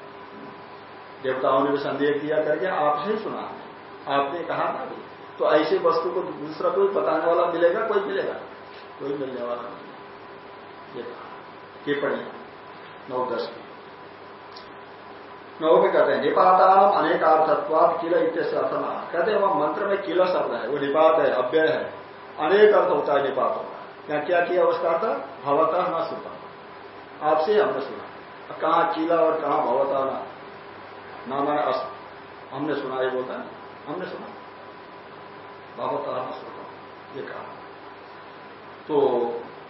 [SPEAKER 1] देवताओं ने भी संदेह किया करके आपसे ही सुना है। आपने कहा था अभी। तो ऐसी वस्तु को दूसरा कोई बताने वाला मिलेगा? कोई मिलेगा? कोई मिलने वाला नहीं। ये टिप्पणी, नौ दस नौ में कहते हैं, निपाताम अनेकार्थत्वाद किल इत्यस्य अर्थना कहते हैं, वह मंत्र में किला शब्द है। वो निपात है, अव्यय है। अनेक अर्थ होता है निपातों का क्या क्या किया उसका अर्थ भवता न सुना आपसे हमने सुना। कहा किला और कहा भवता न? ना मैंने हमने सुना ये बोलता है हमने सुना। भवता न सुना ये कहा। तो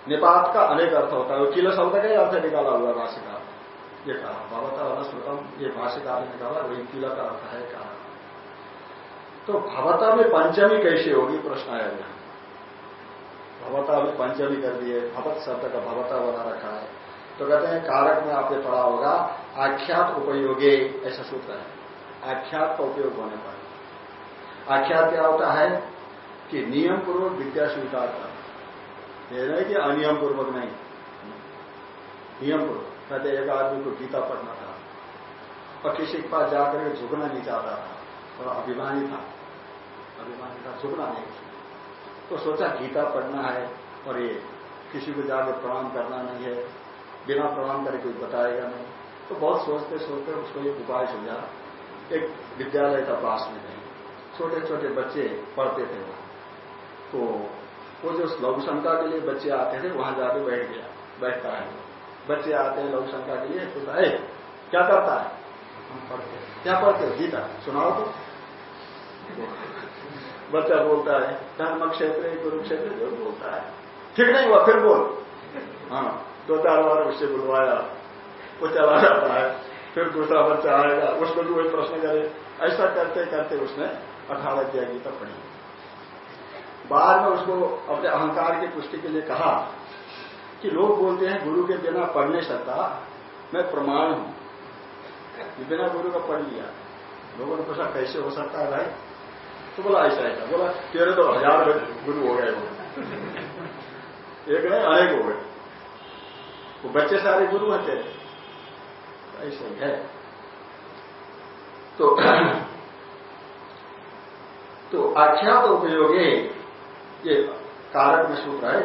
[SPEAKER 1] निपात का अनेक अर्थ होता है। किला शब्द का ही अर्थ निकाला हुआ का ये कहा, भवता अनुश्रुतम ये भाष्यकार ने निकाला, वही किला का अर्थ है, कहा। तो भवता में पंचमी कैसे होगी? प्रश्न आया भवता में पंचमी कर दिए, भवत शब्द का भवता बना रखा है। तो कहते हैं, कारक में आपने पढ़ा होगा, आख्यात उपयोगे, ऐसा सूत्र है। आख्यात का उपयोग होने पर। आख्यात क्या होता है? कि नियम पूर्वक विद्या स्वीकार कर यह नहीं कि अनियम पूर्वक नहीं। नियम पूर्वक कहते एक आदमी को गीता पढ़ना था, और किसी के पास जाकर के झुकना नहीं चाहता था और अभिमानी था। अभिमानी था, झुकना नहीं। तो सोचा गीता पढ़ना है और ये किसी को जाकर प्रणाम करना नहीं है बिना प्रणाम करे कोई बताएगा नहीं। तो बहुत सोचते सोचते उसको एक उपाय सुझा एक विद्यालय था पास में नहीं छोटे छोटे बच्चे पढ़ते थे वहाँ। तो वो जो लघु शंका के लिए बच्चे आते थे वहाँ जाके बैठ गया बैठता है। बच्चे आते हैं लघु संख्या के लिए तो है क्या करता है? हम पढ़ते क्या पढ़ते हो? गीता सुनाओ तो। बच्चा बोलता है? धर्म क्षेत्र कुरुक्षेत्र जो बोलता है। ठीक नहीं हुआ, फिर बोल। हाँ दो चार बार उससे बुलवाया, वो चला जाता है, फिर दूसरा बच्चा आएगा उसको भी वही प्रश्न करे। ऐसा करते करते उसने अठारह किया गीता पढ़ी। बाद में उसको अपने अहंकार की पुष्टि के लिए कहा कि लोग बोलते हैं, गुरु के बिना पढ़ नहीं सकता मैं प्रमाण हूँ। बिना गुरु का पढ़ लिया। लोगों ने पूछा, कैसे हो सकता है भाई? तो बोला ऐसा ऐसा बोला तेरे तो हज़ार गुरु हो गए एक नहीं अनेक हो गए वो बच्चे सारे गुरु हैं तेरे ऐसे ही है तो तो आख्यात उपयोगी ये कारक में सूत्र है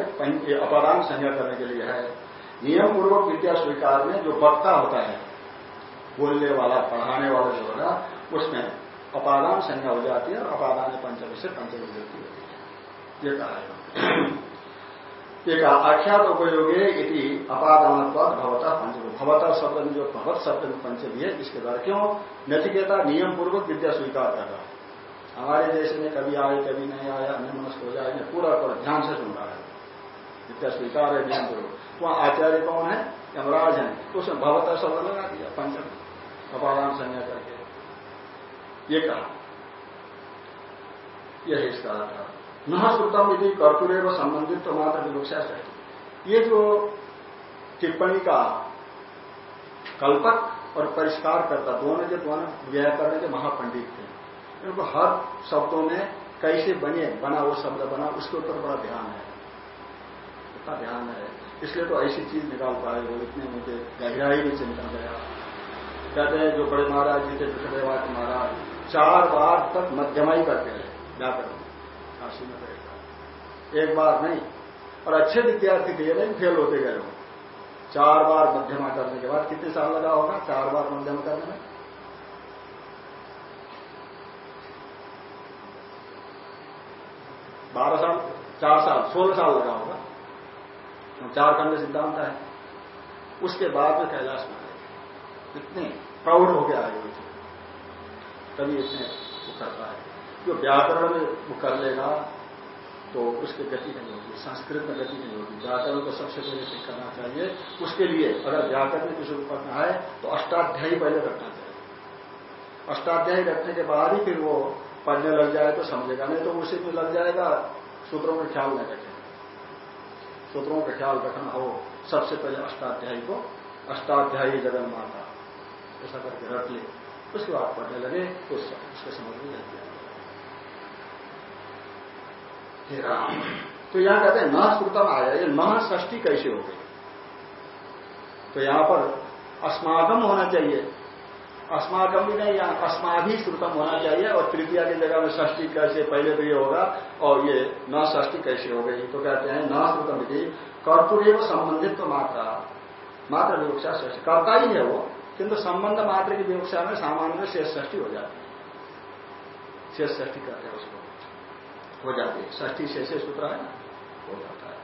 [SPEAKER 1] ये अपराध संज्ञा करने के लिए है। नियम पूर्वक विद्या स्वीकार में जो वक्ता होता है, बोलने वाला, पढ़ाने वाला जो होगा, उसमें अपादान संज्ञा हो जाती है और अपादान पंचमी से पंचमी होती है। ये कहा आख्यात उपयोगी इति अपादान भवता पंचमी भवता शब्द में जो भगवत शब्द में पंचमी है, इसके द्वारा क्यों? नचिकेता नियम पूर्वक विद्या स्वीकार कर रहा है हमारे देश में कभी आए, कभी नहीं आया अन्य मनुष्य हो जाए पूरा पूरा ध्यान से सुन रहा है। विद्या स्वीकार है ध्यान पूर्वक वहाँ आचार्य कौन है? यमराज है। उसने भवता शब्द लगा दिया, पंचम। अपादान संज्ञा करके। ये कहा। यह इसका था न श्रुतम यदि कर्तुरे व संबंधित तो मात्र विवक्षा से। ये जो टिप्पणी का कल्पक और परिष्कार करता, दोनों के दोनों व्याकरण के महापंडित थे। इनको हर शब्दों में कैसे बने, बना वो शब्द, बना, उसके ऊपर बड़ा ध्यान है। इतना ध्यान है। इसलिए तो ऐसी चीज़ निकाल पाए वो, इतने मुझे गहराई में चिंतन गया। कहते हैं, जो बड़े महाराज जी थे के महाराज चार बार तक मध्यमाई करते रहे व्याकरण काशी में रहेगा एक बार नहीं, और अच्छे विद्यार्थी थे नहीं, फेल होते गए हो चार बार मध्यमा करने के बाद कितने साल लगा होगा? चार बार मध्यम करने में। बारह साल, चार साल, सोलह साल लगा होगा। तो चार खंड सिद्धांत है उसके बाद में कैलाश में आए इतने प्राउड आए हुए थे। तभी इतने वो करता है जो व्याकरण में वो कर लेगा तो उसकी गति नहीं होगी, संस्कृत में गति नहीं होगी। व्याकरण को सबसे पहले ठीक करना चाहिए। उसके लिए अगर व्याकरण में किसी को पढ़ना है तो अष्टाध्यायी पहले रखना चाहिए। अष्टाध्यायी रखने के बाद ही फिर वो पढ़ने लग जाए तो समझेगा, नहीं तो उसी में लग जाएगा। सूत्रों का ख्याल नहीं रखेगा सूत्रों का ख्याल रखना हो, सबसे पहले अष्टाध्यायी को। अष्टाध्यायी जगन माता ऐसा करके रख ले। उसके बाद पढ़ने लगे तो उसके समझ में लग गया तो यहाँ कहते हैं न श्रुतम आया, ये ष्टी कैसे हो गई? तो यहाँ पर अस्मागम होना चाहिए। अस्मागम भी नहीं, यहाँ अस्माभि श्रुतम होना चाहिए, और तृतीया की जगह में ष्टी कैसे, पहले तो ये होगा, और ये न ष्टी कैसे हो गई? तो कहते हैं न श्रुतम विधि कर्तुरेव संबंधित तो मात्रा। मात्र विवक्षा ष्टी करता ही है वो। किंतु संबंध मात्र की विवक्षा में सामान्य में शेष ष्टी हो जाती है। शेष ष्टी कहते हैं उसको। हो जाती है। ष्टी शेष सूत्र है ना हो जाता है।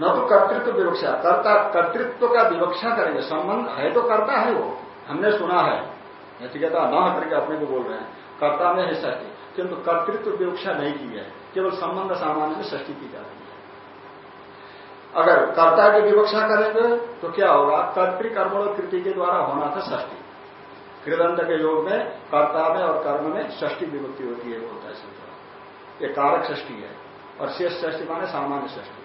[SPEAKER 1] न तो कर्तृत्व विवक्षा, कर्ता कर्तृत्व का विवक्षा करेंगे। संबंध है तो करता है वो। हमने सुना है। नचिकेता न करके अपने को बोल रहे हैं। कर्ता में है ष्टी किंतु कर्तृत्व विवक्षा नहीं की है। केवल संबंध सामान्य में ष्टी की जा रही है। अगर कर्ता की विवक्षा करेंगे तो क्या होगा? कर्तिकर्मण कृति के द्वारा होना था ष्टी कृदंत के योग में, कर्ता में और कर्म में ष्टी विभक्ति होती है बोलता है ये कारक ष्टी है, और शेष ष्टी माने सामान्य ष्टी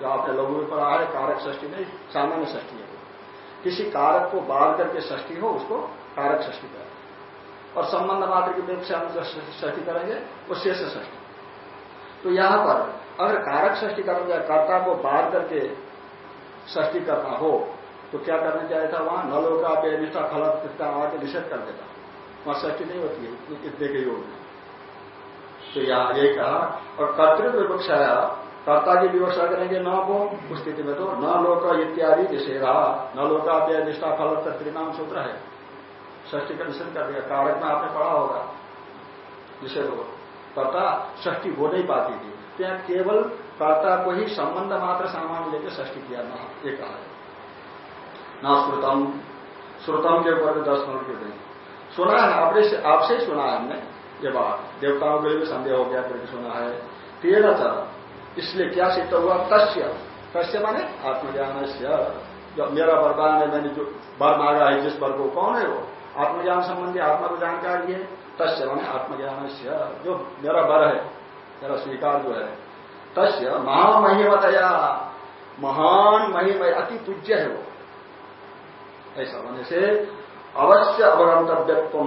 [SPEAKER 1] जो आपने लघु में पढ़ा है, कारक ष्टी में सामान्य ष्टी है किसी कारक को बाढ़ करके ष्टी हो, उसको कारक ष्टी करें और संबंध मात्र की विवक्षा में जो ष्टी करेंगे, वो शेष ष्टी तो यहाँ पर अगर कारक ष्टी करना जाए कर्ता को बाढ़ करके ष्टी करना हो तो क्या करना चाहिए था वहाँ? नलो का बेनिष्ठा पिता वहाँ के निषेध कर देता। वहाँ ष्टी नहीं होती है इतने के योग में। तो यहाँ यही कहा, और कर्तृत्व विवक्षाया कर्ता की विवक्षा करेंगे न को, उस स्थिति में तो न लोक इत्यादि जैसे रहा। न लोकाप्य निष्ठा फल त्रिनाम सूत्र है। ष्टी का निषेध कर दिया। कारक में आपने पढ़ा होगा, निषेध हो कर्ता ष्टी हो नहीं पाती थी। तो केवल कर्ता को ही संबंध मात्र सामान लेकर ष्टी किया न ये कहा है। न के ऊपर दस मिनट के सुना है आपसे ही सुना है हमने ये बात। देवताओं के लिए संदेह हो गया करके सुना है। तेरह तरह इसलिए क्या सिद्ध हुआ? तस्य। तस्य माने आत्मज्ञान जो मेरा वरदान है, मैंने जो वर मांगा है, जिस वर्ग को कौन है वो? आत्मज्ञान संबंधी आत्मा को जानकारी है। तस्य माने आत्मज्ञान से जो मेरा बर है, मेरा स्वीकार जो है, तस्य महामहिमतया, महान महिमय, अति पूज्य है वो। ऐसा होने से अवश्य अवगंतव्यत्व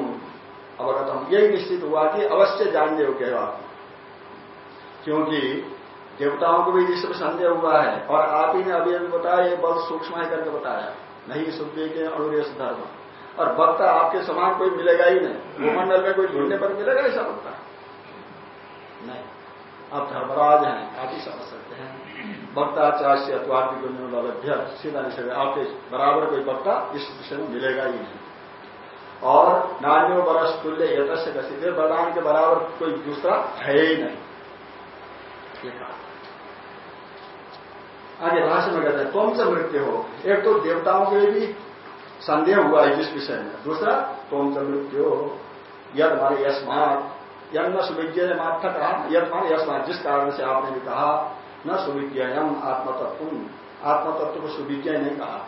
[SPEAKER 1] अवगतम। यही निश्चित हुआ कि अवश्य जानने योग्य है क्योंकि देवताओं को भी जिसमें संदेह हुआ है, और आप ही ने अभी अभी बताया, ये बहुत सूक्ष्म है करके बताया। नहीं सुद्ध के अनुरेश धर्म और वक्ता आपके समान कोई मिलेगा ही नहीं। भूमंडल में कोई ढूँढने पर मिलेगा ऐसा वक्ता नहीं। आप धर्मराज हैं आप ही समझ सकते हैं। वक्ता चाष्य अत्वात्मिक लभ्य सीधा निषेध। आपके बराबर कोई वक्ता इस विषय में मिलेगा ही नहीं। और नान्यो बरस तुल्य यथस्य कसी बरदान के बराबर कोई दूसरा है ही नहीं। ये कहा। आगे भाष्य में कहते हैं तुम से मृत्यु हो। एक तो देवताओं के लिए भी संदेह हुआ है जिस विषय में। दूसरा, तुम मृत्यु, यद मारे यस्मात यम न सुविज्ञ माथा कहा यद मारे यस्मात, जिस कारण से आपने भी कहा, न सुविज्ञम आत्मतत्व आत्मतत्व को सुविज्ञ नहीं कहा।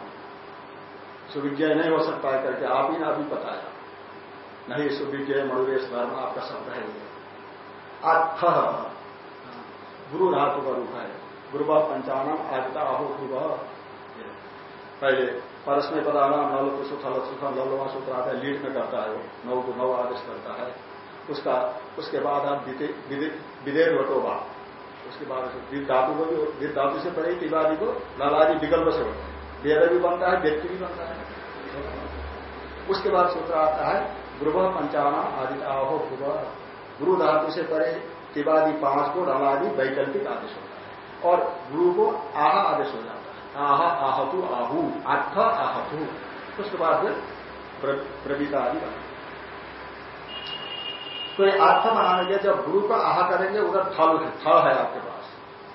[SPEAKER 1] सुविज्ञ नहीं हो सकता है करके आप ही ने अभी बताया। नहीं सुविज्ञ मणुरेश धर्म आपका शब्द है आत्थ गुरु धातु का रूप है। गुरु पंचानम, आदिता आहो गुरु पहले परस में पदानाम नल कुछ थल सुख ललवा सूत्र आता है लीड में करता है वो। नौ को नौ आदेश करता है। उसका, उसके बाद आप विदेर वटोबा उसके बाद धातु को भी विद धातु से पड़े तिवादी को लालादी विकल्प से होता है। वेद भी बनता है व्यक्ति भी बनता है। उसके बाद सूत्र आता है गुरु पंचाना, आदि, आहो गुरु गुरु धातु से परे तिवादी पाँच को रमादि वैकल्पिक आदेश होता है। और गुरु को आहा आदेश हो जाता है। आहा, आहतु, आहू आठ आहतु। उसके बाद फिर प्रविता आदि बना। तो ये आठ बनाने के जब गुरु का आह करेंगे, उधर थल थल है आपके पास।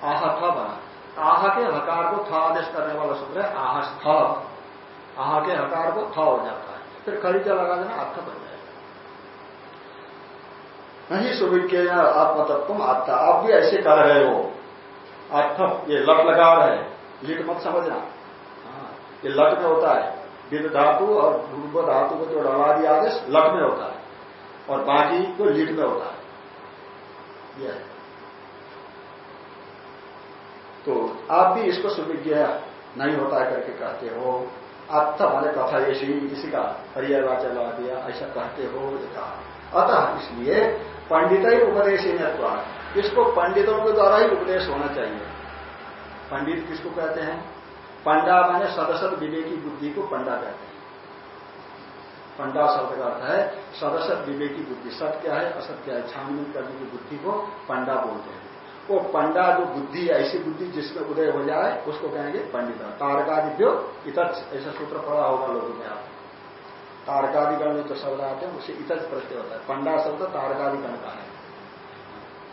[SPEAKER 1] आह थ बना। आहा के हकार को थ आदेश करने वाला सूत्र है, आह थ आह के हकार को थ हो जाता है। फिर खरीचा लगा देना? अर्थ बन जाएगा। नहीं सुविज्ञ आत्मतत्व आत्ता आप भी ऐसे कह रहे हो। अर्थ ये लट लगा रहे लिट मत समझना। हाँ, ये लट में होता है। विद धातु और पूर्व धातु को जो दिया आदेश लट में होता है। और बाकी को लिट में होता है। यह तो आप भी इसको सुविज्ञ नहीं होता है करके कहते हो। अर्थ माने कथा ऐसी इसी का पर्यावा चला दिया ऐसा कहते हो ये कहा। अतः इसलिए पंडित ही उपदेश ही इसको पंडितों के द्वारा ही उपदेश होना चाहिए। पंडित किसको कहते हैं? पंडा माने सदसद विवेकी बुद्धि को पंडा कहते हैं। पंडा शब्द का अर्थ है, सदसद विवेकी बुद्धि। सत्य क्या है? असत क्या है? छानबीन करने की बुद्धि को पंडा बोलते हैं। वो पंडा जो बुद्धि, ऐसी बुद्धि जिसमें उदय हो जाए, उसको कहेंगे पंडित। तारकादिभ्यो इतच, ऐसा सूत्र पड़ा होगा लोगों में आप तारकादिगण में जो शब्द आते हैं, उसे इतच प्रत्यय होता है। पंडा शब्द तारकादिगण का है।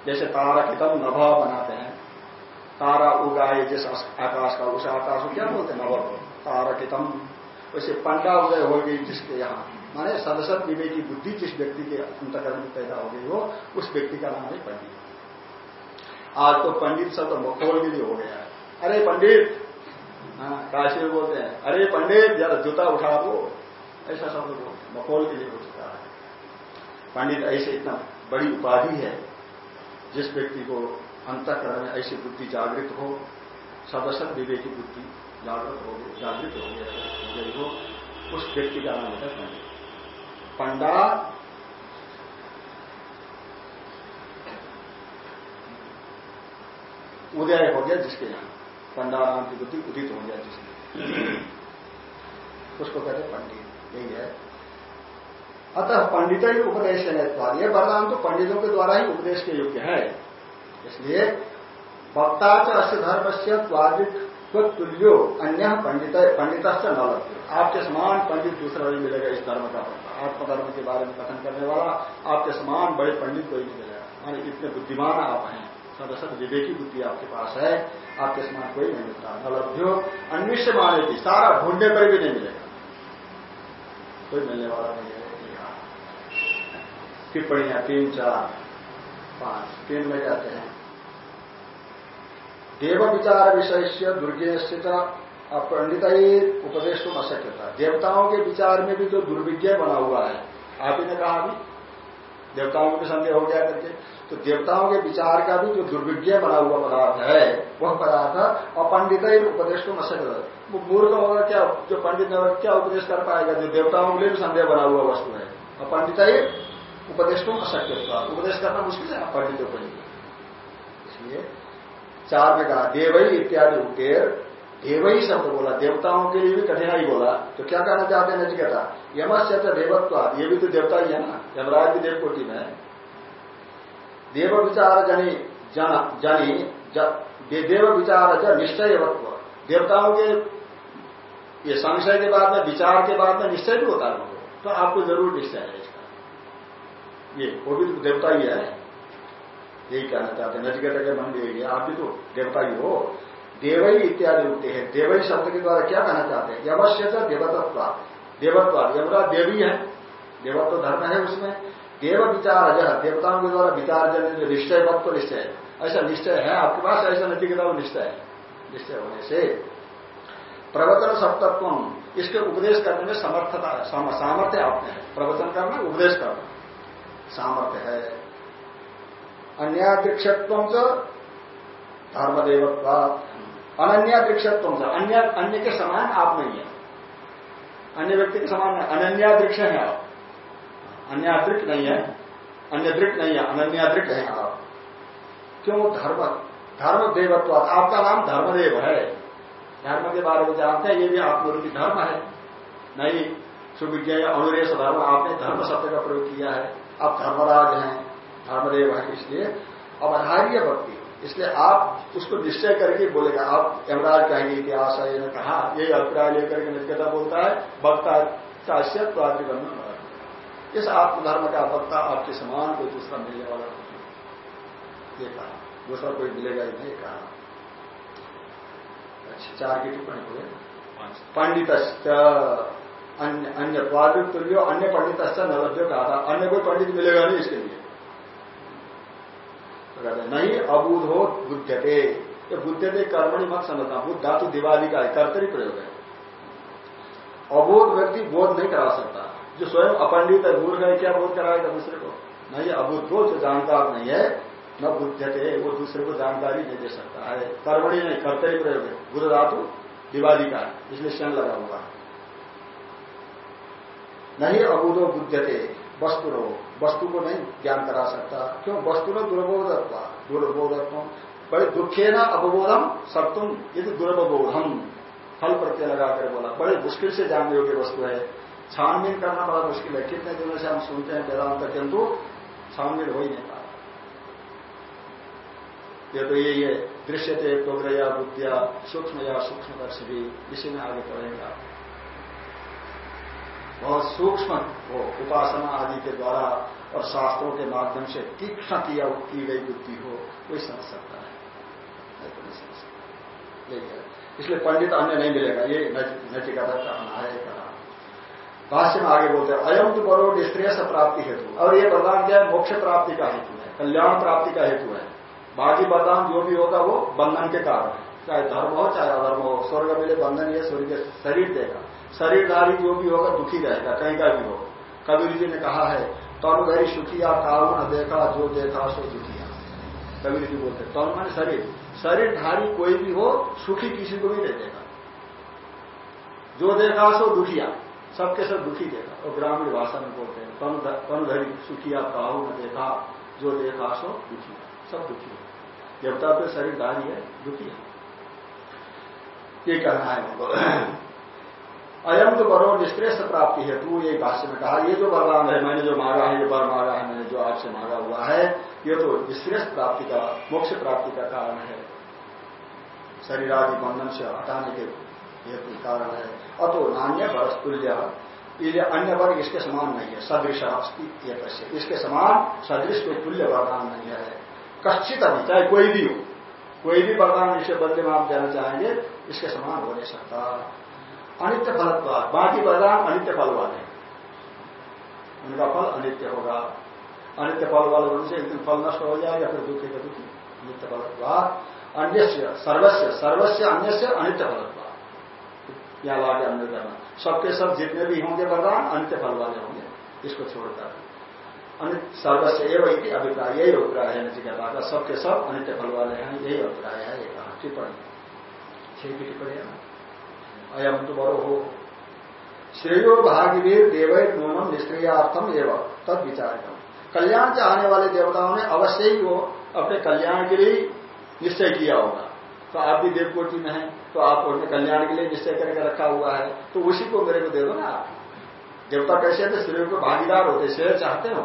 [SPEAKER 1] जैसे तारक तारकितम नभ बनाते हैं। तारा उगाए, जिस आकाश का उस आकाश को क्या बोलते हैं? नव तारकितम। वैसे पंडा उदय हो गई जिसके यहाँ। माने सदसत विवेकी बुद्धि जिस व्यक्ति के अंतकरण में पैदा हो गई हो, उस व्यक्ति का नाम है पंडित। आज तो पंडित शब्द मखोल के लिए हो गया है। अरे पंडित! हाँ काशी में बोलते हैं, अरे पंडित, जरा जूता उठा दो। ऐसा शब्द बोलते हैं। मखोल के लिए हो चुका है। पंडित ऐसे इतना बड़ी उपाधि है, जिस व्यक्ति को अंतकरण में ऐसी बुद्धि जागृत हो सदसत विवेकी बुद्धि जागृत हो गई जागृत हो गया हो। उस व्यक्ति का नाम है पंडित। पंडा उदय हो गया जिसके यहाँ। पंडाराम की बुद्धि उदित हो गया जिसके उसको कहते पंडित। यही है। अतः पंडित ही उपदेश है। ये वरदान तो पंडितों के द्वारा ही उपदेश के योग्य है। इसलिए वक्ता अस्य धर्म से तुल्यो अन्य पंडित पंडित न लगते आपके समान पंडित दूसरा नहीं मिलेगा इस धर्म का। आत्मधर्म के बारे में कथन करने वाला आपके समान बड़े पंडित कोई नहीं मिलेगा। मानी इतने बुद्धिमान आप हैं। सदसद विवेकी बुद्धि आपके पास है। आपके समान कोई नहीं मिलता। न लभ्यो। अन्विष्य माने भी सारा ढूँढने पर भी नहीं मिलेगा। कोई मिलने वाला नहीं है। टिप्पणियाँ तीन चार। पाँच, तीन में जाते हैं। देव विचार विषय से दुर्गे स्थित पंडित उपदेश को अशक्यता देवताओं के विचार में भी जो दुर्विज्ञ बना हुआ है, आप ही ने कहा अभी? देवताओं को भी संदेह हो गया करके। तो देवताओं के विचार का भी जो दुर्विज्ञ बना हुआ पदार्थ है, वह पदार्थ अपंडित उपदेश को नशा वो मूर्ख होगा क्या? जो पंडित क्या उपदेश कर पाएगा? जो देवताओं के लिए भी संदेह बना हुआ वस्तु है। अपंडित उपदेश को अशक्य उपदेश करना मुश्किल है पंडितों को इसलिए चार में कहा देवई इत्यादि उपेर देवई शब्द बोला, देवताओं के लिए भी कठिनाई बोला तो क्या कहना चाहते हैं नचिकेता यमस्य देवत्व, ये भी तो देवता ही है ना, यमराज भी देवकोटि में देव विचार जनी, जन देव विचार जन निश्चय देवताओं के, ये संशय के बाद में, विचार के बाद में निश्चय भी होता है तो आपको ज़रूर निश्चय है। ये वो भी तो देवता ही है। यही कहना चाहते हैं। नचिकेता के मन यही आप भी तो देवता ही हो। देवई इत्यादि उठते हैं। देवई शब्द के द्वारा क्या कहना चाहते हैं? यमश्य देवतत्व। देवत्व यमरा देवी है। देवत्व धर्म है उसमें। देव विचार अजह देवताओं के द्वारा विचार जन निश्चय वक्त तो निश्चय। ऐसा निश्चय है आपके पास, ऐसा नचिकेता वो निश्चय है। निश्चय होने से। प्रवचन सप्तत्व इसके उपदेश करने में समर्थता सामर्थ्य आपने प्रवचन करना, उपदेश करना। सामर्थ्य है। अन्यादृक्षत्व धर्मदेवत्व। से अन्य अन्य के समान आप नहीं है। अन्य व्यक्ति के समान अनन्यादृक्ष है आप। अन्यादृक नहीं है। अन्य दृक नहीं है। अनन्यादृक है आप। क्यों? धर्म धर्म देवत्व आपका नाम धर्मदेव है। धर्म के बारे में जानते हैं, ये भी आत्मरूपी धर्म है। नहीं सुविज्ञ अनुरेश धर्म आपने धर्म शब्द का प्रयोग किया है। आप धर्मराज हैं धर्मदेव है इसलिए अब अवधार्य भक्ति। इसलिए आप उसको निश्चय करके बोलेगा आप यमराज कहेंगे इतिहास है ने कहा यही अभिप्राय लेकर के निष्कता बोलता है वक्ता चाष्य प्रातिबंधन इस आत्मधर्म का वक्ता आपके समान कोई दूसरा मिलने वाला नहीं ये कहा। दूसरा कोई मिलेगा ही नहीं कहा। अच्छा चार की टिप्पणी हुए पंडित अन्य अन्य तुल्यो अन्य पंडित न लभ्यो कहा था। अन्य कोई पंडित मिलेगा नहीं इसके लिए। तो कहते नहीं, अबूधो बुद्धते ये बुद्धते कर्मणि मत समझना। बुद्ध धातु दिवाली का है कर्तरी प्रयोग है। अबोध व्यक्ति बोध नहीं करा सकता। जो स्वयं अपंडित है, मूर्ख है, क्या बोध कराएगा दूसरे को? नहीं अबुद्ध जो जानकार नहीं है। न बुद्धते वो दूसरे को जानकारी नहीं दे सकता है। कर्मणी नहीं कर्तरी प्रयोग है। बुद्ध धातु दिवाली का इसलिए क्षण लगा हुआ है। नहीं, अबुदो बुद्धते। वस्तु रो वस्तु को नहीं ज्ञान करा सकता। क्यों? वस्तु न दुर्बोधत्व। दुर्बोधत्व। बड़े दुखे न अवबोधम सत्तुम यदि दुर्बोधम फल प्रत्यय लगा कर बोला, बड़े मुश्किल से जानने योग्य वस्तु है। छानबीन करना बड़ा मुश्किल है। कितने दिनों से हम सुनते हैं वेदांत किंतु छानबीन हो ही नहीं पा ये तो यही है दृश्य थे टोकरया बुद्धिया सूक्ष्म या सूक्ष्म दर्श भी इसी में आगे पढ़ेगा बहुत सूक्ष्म उपासना आदि के द्वारा और शास्त्रों के माध्यम से तीक्ष्ण किया की गई बुद्धि हो, कोई समझ सकता है। इसलिए पंडित अन्य नहीं मिलेगा। ये नचिकता कहना है कहा। भाष्य में आगे बोलते हैं अयम तो बड़ो निष्क्रिय प्राप्ति हेतु। और ये वरदान क्या है? मोक्ष प्राप्ति का हेतु है, कल्याण प्राप्ति का हेतु है। बाकी वरदान जो भी होगा वो बंधन के कारण है। चाहे धर्म हो, चाहे अधर्म हो, स्वर्ग मिले बंधन, ये स्वर्ग शरीर देगा। शरीरधारी जो भी होगा दुखी रहेगा, कहीं का भी हो। कबीर जी ने कहा है तनुधरी सुखिया काऊ न देखा, जो देखा सो दुखिया। कबीर जी बोलते तनु मान शरीर। शरीरधारी कोई भी हो, सुखी किसी को भी नहीं देगा। जो देखा सो दुखिया। सबके सब दुखी देगा। और ग्रामीण भाषा में बोलते हैं तनुधरी सुखिया काऊ न देखा, जो देखा सो दुखिया। सब दुखी है। देवता तो शरीरधारी है, दुखी है। ये कहना है अयम तो बरो निष्क्रेष प्राप्ति है तू ये भाष्य में कहा, ये जो वरदान है, मैंने जो मांगा है, ये बर मांगा है, मैंने जो आपसे मांगा हुआ है, ये तो निष्क्रेष प्राप्ति का, मोक्ष प्राप्ति का कारण है। शरीर आदि बंधन से हटाने के हेतु कारण है। अतो नान्य बरस तुल्य ये अन्य वर्ग इसके समान नहीं है, सदृश इसके समान सदृश कोई तुल्य वरदान नहीं है। कश्चित अभी, चाहे कोई भी हो, कोई भी वरदान इसे बदले में आप जाना चाहेंगे, इसके समान हो नहीं सकता। अनित्य फलत्व बाकी वरदान अनित्य फल वाले उनका फल अनित्य होगा। अनित्य फल वाले उनसे एक दिन फल नष्ट हो जाए या फिर दुखी का दुखी। अनित्य फलत्व अन्य सर्वस्व सर्वस्व अन्य से अनित्य फलत्व या लागे अन्य करना सबके सब जितने भी होंगे वरदान अनित्य फल वाले होंगे। इसको छोड़कर अनित सर्वस्व एवं अभिप्राय। यही अभिप्राय है नचिकेता का। सबके सब अनित्य फल वाले हैं। यही अभिप्राय है। कहा टिप्पणी। छह की टिप्पणी है। अयम तो बड़ो हो श्रेयो भागवीर देव नूनम निष्क्रियार्थम एवं तद विचार कल्याण चाहने वाले देवताओं ने अवश्य ही वो अपने कल्याण के लिए निश्चय किया होगा। तो आप भी देवकोटि में हैं तो आप अपने कल्याण के लिए निश्चय करके रखा हुआ है तो उसी को मेरे को दे दो ना। आप देवता कैसे थे श्रेय को भागीदार होते श्रेय चाहते हो।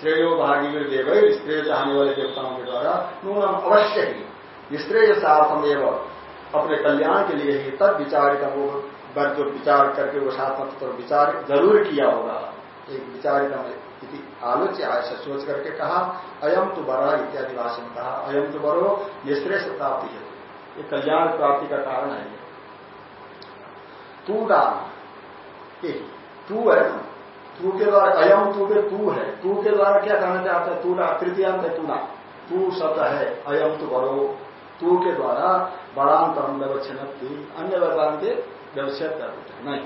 [SPEAKER 1] श्रेयो भागीवीर देव श्रेय चाहने वाले देवताओं के द्वारा नूनम अवश्य ही निश्रेय सार्थम एवं। अपने कल्याण के लिए ही तब विचार का वो जो विचार करके वो साथ तो विचार ज़रूर किया होगा। एक विचार का आलोच्य ऐसा सोच करके कहा, अयम तो बरा इत्यादि भाषण कहा, अयम तो बड़ो निश्रेष प्राप्ति है। ये कल्याण प्राप्ति का कारण है। तू डाल तू है तू के द्वारा, अयम तू के तू है। तू के द्वारा क्या कहना चाहता है? तू ना तृतीयांत है तू ना तू शब्द है, अयम तो बड़ो तू के द्वारा बड़ांतरम व्यवच्छन अन्य वरदान के व्यवच्छेद कर देते हैं। नहीं।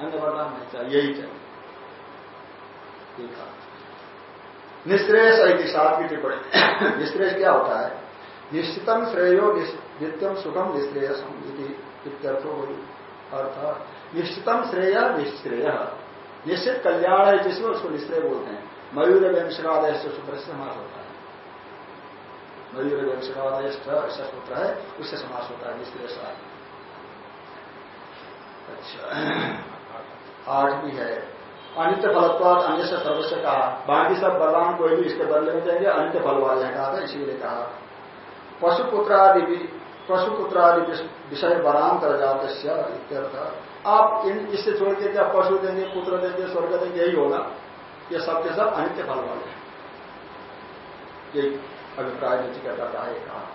[SPEAKER 1] अन्य वरदान नहीं चाहिए। यही चाहिए। निश्रेष ऐति सात की टिप्पणी। निश्रेष क्या होता है? निश्चितम श्रेयो नित्यम सुखम निश्रेयसम अर्थ। निश्चितम श्रेय निश्रेय निश्चित कल्याण है जिसमें उसको निश्रेय बोलते हैं। मयूर व्यंशनादय से सूत्र से समास होता है। मयूर व्यंशनादय ऐसा सूत्र है, उससे समास होता है निश्रेय सात अच्छा। आठ भी है। अनित्य फलत्वाद अन्य से सर्वस्व कहा। बाकी सब बलवान कोई भी इसके बदले में जाएँगे, अनित्य फल वाले हैं, कहा था इसीलिए कहा। पशुपुत्रादि पशुपुत्रादि विषय बराम कर जाते आप इन इससे छोड़ के क्या पशु देंगे, पुत्र देंगे, स्वर्ग देंगे, यही होगा। ये सबके सब अनित्य फल वाले हैं। अभिप्राय नीति का है कहा।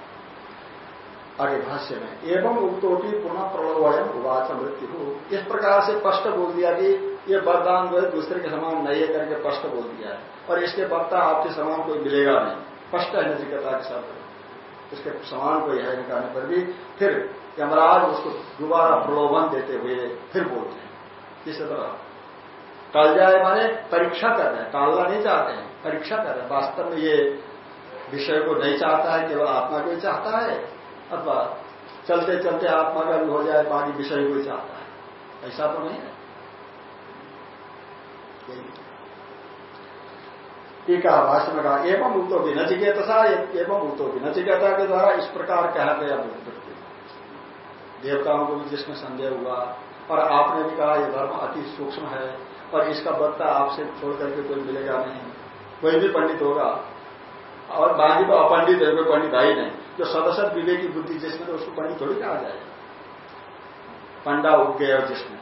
[SPEAKER 1] आगे भाष्य में, एवं उक्तोटी पुनः प्रलोभन उवाच मृत्यु। इस प्रकार से स्पष्ट बोल दिया कि ये वरदान जो दूसरे के समान नहीं है करके स्पष्ट बोल दिया है। और इसके वक्ता आपके समान कोई मिलेगा नहीं। स्पष्ट है नचिकेता के शब्द। इसके समान कोई है निकालने पर भी फिर यमराज उसको दोबारा प्रलोभन देते हुए फिर बोलते हैं। इस तरह। टल जाए माने परीक्षा कर रहे हैं, टालना नहीं चाहते हैं, परीक्षा कर रहे हैं। वास्तव में ये विषय को नहीं चाहता है, केवल आत्मा को ही चाहता है। अथवा चलते चलते आत्मा का भी हो जाए, बाकी विषय को ही चाहता है। ऐसा तो नहीं है। टीका भाष्य में कहा, एवं मुक्तो भी नचिकेतसा एवं मुक्तो भी नचिकेता के द्वारा इस प्रकार कहा गया व्यक्ति देवताओं को भी जिसमें संदेह हुआ, और आपने भी कहा यह धर्म अति सूक्ष्म है, और इसका बदता आपसे छोड़ करके कोई मिलेगा नहीं। कोई भी पंडित होगा और बाकी तो अपंडित है, कोई पंडित आई नहीं। जो सदस्य विवेकी बुद्धि जिसमें तो उसको पंडित थोड़ी कहा जाए। पंडा उग गया जिसमें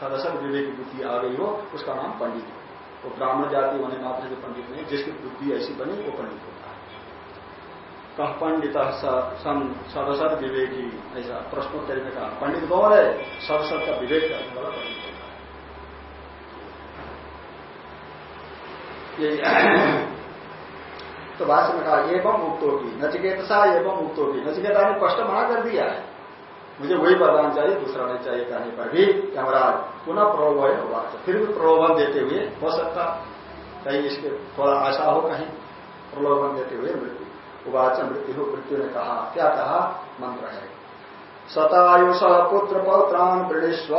[SPEAKER 1] सदस्य विवेकी बुद्धि आ गई हो, उसका नाम पंडित हो। वो ब्राह्मण जाति होने मात्र से पंडित नहीं, जिसकी बुद्धि ऐसी बनी, वो पंडित होता है। कह पंडित सदसद विवेकी, ऐसा प्रश्नोत्तर में कहा, पंडित कौन है? सदसद का विवेक करने वाला पंडित होता तो भाष्य में कहा एवं मुक्तो की नचिकेतसा एवं मुक्तो की नचिकेता ने स्पष्ट मना कर दिया है। मुझे वही वरदान चाहिए दूसरा नहीं चाहिए कहने पर भी यमराज पुनः प्रलोभन होगा फिर भी प्रलोभन देते हुए हो सकता कहीं इसके थोड़ा आशा हो कहीं प्रलोभन देते हुए मृत्यु। उवाच मृत्यु मृत्यु ने कहा क्या कहा? मंत्र है। सतायुष पुत्र पौत्रान वृणीस्व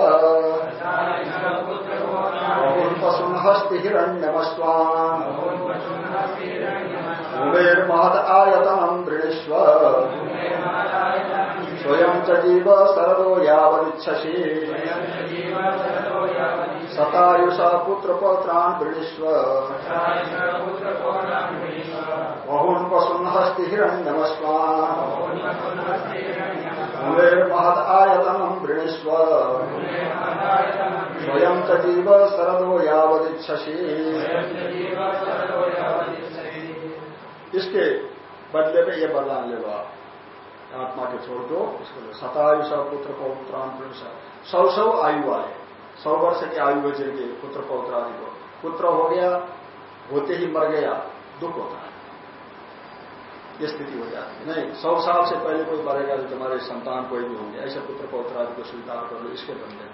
[SPEAKER 1] पशुन हस्ति हिरण्यमस्वान उमेर्महत आयतनम वृणीस्व स्वयं च जीव सरदो यावदिच्छसि। शतायुष पुत्र पौत्रान वृणीस्व बहून पशुन हस्ति हिरण्यमस्वान महत आयतनम वृणीस्व स्वयं च सरदो यावदिच्छसि। इसके बदले में ये बरदान ले लो आत्मा के छोड़ दो उसको सतायुष पुत्र पौत्रान सौ। सौ आयु वाले सौ वर्ष की आयु है जिनके पुत्र पौत्रादि को। पुत्र हो गया, होते ही मर गया, दुख होता है। ये स्थिति हो जाती है। नहीं, सौ साल से पहले कोई मरेगा जो तुम्हारे संतान कोई भी होंगे। ऐसे पुत्र पौत्रादि को स्वीकार कर लो, इसके बंदे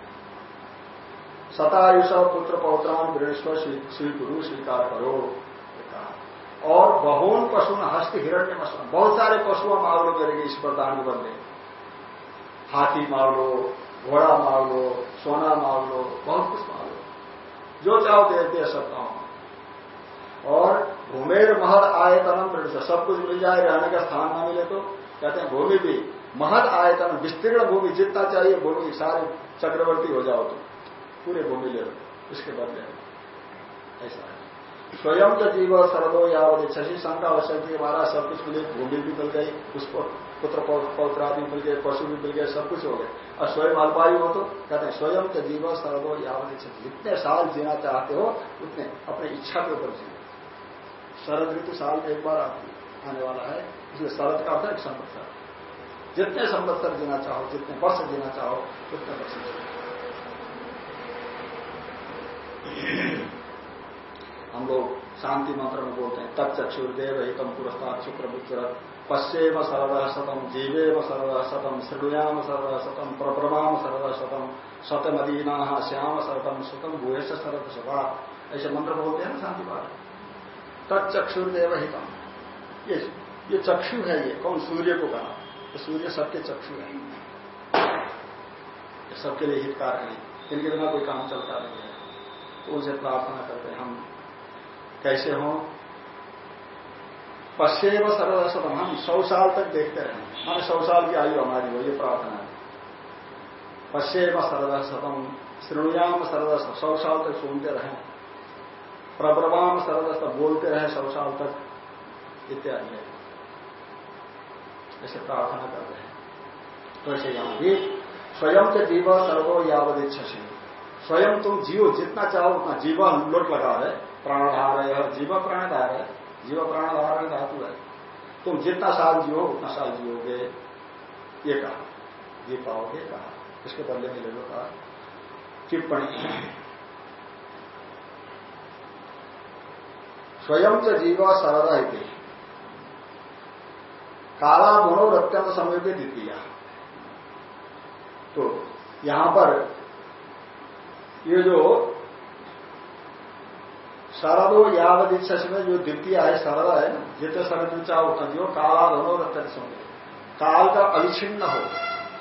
[SPEAKER 1] सतायुष पुत्र पौत्रान श्री गुरु स्वीकार करो। और बहुन पशु हस्त हिरण्य मसन बहुत सारे पशु पशुओं मार लो करेंगे इस वरदान के बदले हाथी मार लो, घोड़ा मार लो, सोना मार लो, बहुत कुछ मार लो। जो चाहो दे दे सकता हूँ। और भूमेर महद आयतनम सब कुछ मिल जाए, रहने का स्थान ना मिले तो। कहते हैं, भूमि भी, महद आयतन विस्तीर्ण भूमि जितना चाहिए, भूमि सारे चक्रवर्ती हो जाओ तो पूरे भूमि ले लो, इसके बदले। ऐसा है। स्वयं तो जीव सर्वो यावत शशि शंका आवश्यक हमारा सब कुछ मिले, भूमि भी मिल गई उसको पुत्र पौत्र भी मिल गए, पशु भी मिल गए, सब कुछ हो गए। और स्वयं अल्पायु हो तो कहते हैं स्वयं तो जीव सर्वो यावत जितने साल जीना चाहते हो, उतने अपने इच्छा के ऊपर जीव शरद ऋतु साल में एक बार आने वाला है, इसलिए शरद का अर्थ है संवत्सर। जितने संवत्सर जीना चाहो, जितने वर्ष जीना चाहो, उतने वर्ष हम लोग शांति मंत्र में बोलते हैं। तब चक्षुर्देव हितम पुरस्कार शुक्र मित्र पश्चेम सर्व शतम जीवेम सर्व शतम श्रृणुयाम सर्व शतम प्रभ्रमाम सर्व शतम शतमदीना श्याम शतम सुतम भूयश शरद सभा ऐसे मंत्र बोलते हैं ना शांति पाठ। तत्चक्षुर्देव हितम। ये ये चक्षु है ये। कौन? सूर्य को कहा। तो सूर्य सबके चक्षु है। सबके लिए हितकार है। इनके बिना कोई काम चलता नहीं है। तो उनसे प्रार्थना करते हैं। हम कैसे हो? पश्चेव सर्वदशतम हम सौ साल तक देखते रहे। हमें सौ साल की आयु हमारी हो ये प्रार्थना है। पश्चेव सर्वदशतम श्रृणुयाम सर्वदश सौ साल तक सुनते रहे। प्रभ्रवाम सर्वदस्त बोलते रहे सौ साल तक, इत्यादि ऐसे प्रार्थना करते हैं। तो ऐसे यहाँ भी स्वयं के जीव सर्वो यावद इच्छा स्वयं तुम जियो जितना चाहो उतना जीवा लोट लगा है प्राणधार है जीव प्राणधार है जीव प्राणधार है धातु है। तुम जितना साल जियो, उतना साल जियोगे, ये कहा। जी पाओगे, कहा। इसके बदले में ले लो, कहा। टिप्पणी। स्वयं च जीव सरदा काला मनोर अत्यंत समय के द्वितीय। तो यहाँ पर ये जो शरदो यावत इच्छा में जो द्वितीय है, शरद है जितने शरद चाहो उतना जो काला धनो रत्न समय काल का अविच्छिन्न हो,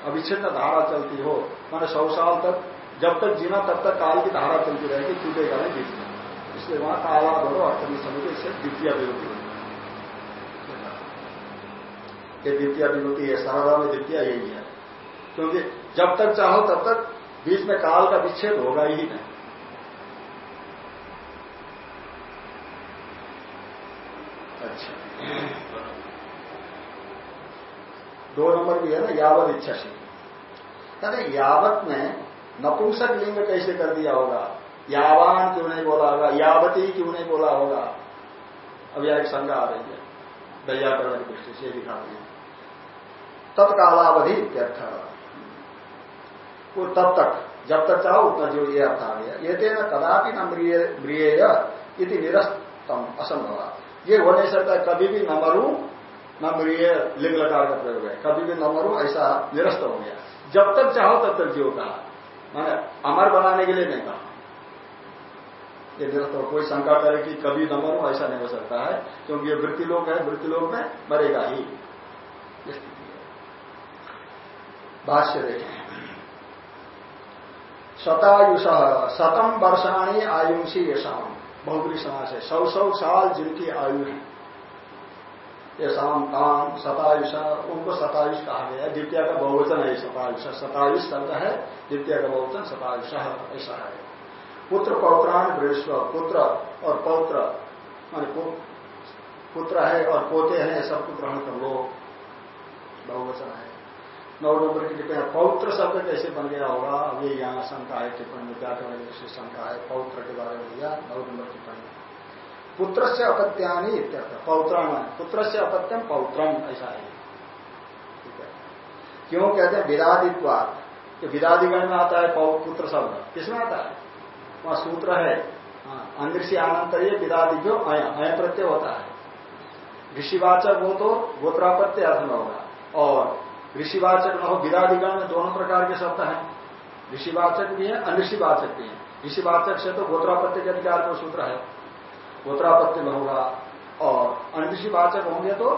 [SPEAKER 1] अविच्छिन्न धारा चलती हो, मैंने सौ साल तक, जब तक जीना, तब तक काल की धारा चलती रहेगी टूटेगा नहीं बीच इसलिए वहाँ काला धनो अर्थन समय इससे द्वितीय विभूति ये द्वितीय विभूति है, शरदा में द्वितीय यही है। क्योंकि जब तक चाहो, तब तक बीच में काल का विच्छेद होगा ही नहीं अच्छा दो नंबर भी है ना, यावत इच्छा से कहते यावत में नपुंसक लिंग कैसे कर दिया होगा? यावान क्यों नहीं बोला होगा? यावती क्यों नहीं बोला होगा? अब यह एक संज्ञा आ रही है। दयाकरण की दृष्टि से दिखाती है तत्कालावधि इत्यर्थ वो तब तक, जब तक चाहो उतना जो ये अर्थ आ गया। ये तेना कदापि न इति निरस्तम असंभव। ये हो नहीं सकता कभी भी न मरू, न म्रिय लिंग लकार का प्रयोग है। कभी भी न मरू, ऐसा निरस्त हो गया। जब तक चाहो तब तक जीव कहा। मैंने अमर बनाने के लिए नहीं कहा। ये निरस्त हो, कोई शंका करे कि कभी न मरू, ऐसा नहीं हो सकता है, क्योंकि ये वृत्ति लोग है, वृत्ति लोग में मरेगा ही। भाष्य देखें। शतायुष शतम वर्षाणी आयुषी यशाम बहुबरी समाज है। सौ सौ साल जिनकी आयु है। यशाम काम शतायुष उनको शतायुष कहा गया है। द्वितीय का बहुवचन है शतायुष शतायुष शब्द है, द्वितीय का बहुवचन शतायुष ऐसा है। पुत्र पौत्राण वृष्व पुत्र और पौत्र, मान पुत्र है और पोते हैं सब ग्रहण कर लो बहुवचन है। नौ नंबर की टिप्पणी पौत्र शब्द कैसे बन गया होगा? ये यहाँ शंका है, टिप्पणी में क्या शंका है, पौत्र के बारे में दिया नौ नंबर टिप्पणी। पुत्र से अपत्यानी पौत्राण पुत्र से अपत्यम पौत्रम, ऐसा है। क्यों कहते हैं? विरादित्वाद कि विरादिगण में आता है पुत्र शब्द। किसमें आता है? वहाँ सूत्र है। अंदृषि आनंतरीय विरादि जो अय प्रत्यय होता है। ऋषिवाचक हो तो गोत्रापत्य अर्थ में होगा। और ऋषिवाचक न हो में दोनों प्रकार के शब्द हैं। ऋषिवाचक भी है अनऋषिवाचक भी है। ऋषिवाचक से तो गोत्रापत्य के अधिकार में सूत्र है। गोत्रापत्य में होगा और अनऋषिवाचक होंगे तो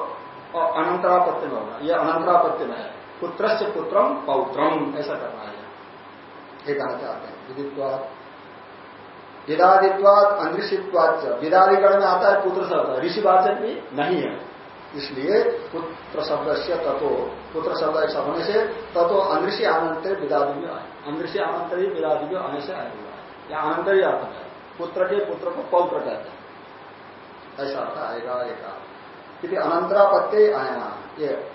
[SPEAKER 1] अनंतरापत्य में होगा। यह अनंतरापत्य में है। पुत्र से पुत्रम पौत्रम ऐसा करना है। ये कहना चाहते हैं। विदित्वाद विदादित्वाद अनऋषित्वाद विदादिगण में आता है पुत्र शब्द। ऋषिवाचक भी नहीं है। इसलिए पुत्र शब्द से तत्व पुत्र शब्द ऐसा होने से तत्व अनृषि आनंतर विदादि में आए। अनृषि आनंतर ही विदादि में आने से आया हुआ है। या आनंतर ही आता है पुत्र के पुत्र को पौत्र कहते हैं? ऐसा अर्थ आएगा, एक क्योंकि अनंतरापत्य आया ये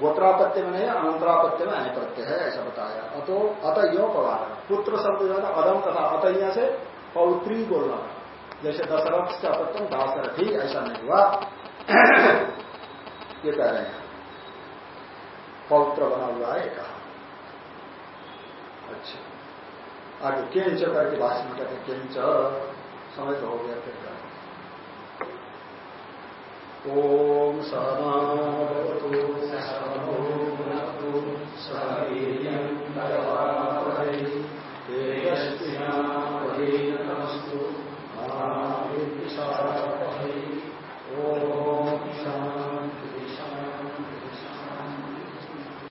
[SPEAKER 1] गोत्रापत्य में नहीं अनंतरापत्य में आय प्रत्यय है, ऐसा बताया। अतो, अत यो पवार। पुत्र शब्द जो है अदम तथा अत से पौत्री बोलना। जैसे दशरथ से अपत्यम दासरथी ऐसा नहीं हुआ। ये कह रहे हैं। पवित्र बना हुआ है कहा अच्छा। आगे केंच करके भाषण में कहते केंच। तो हो गया फिर। ओम सहना सहनो सहवीर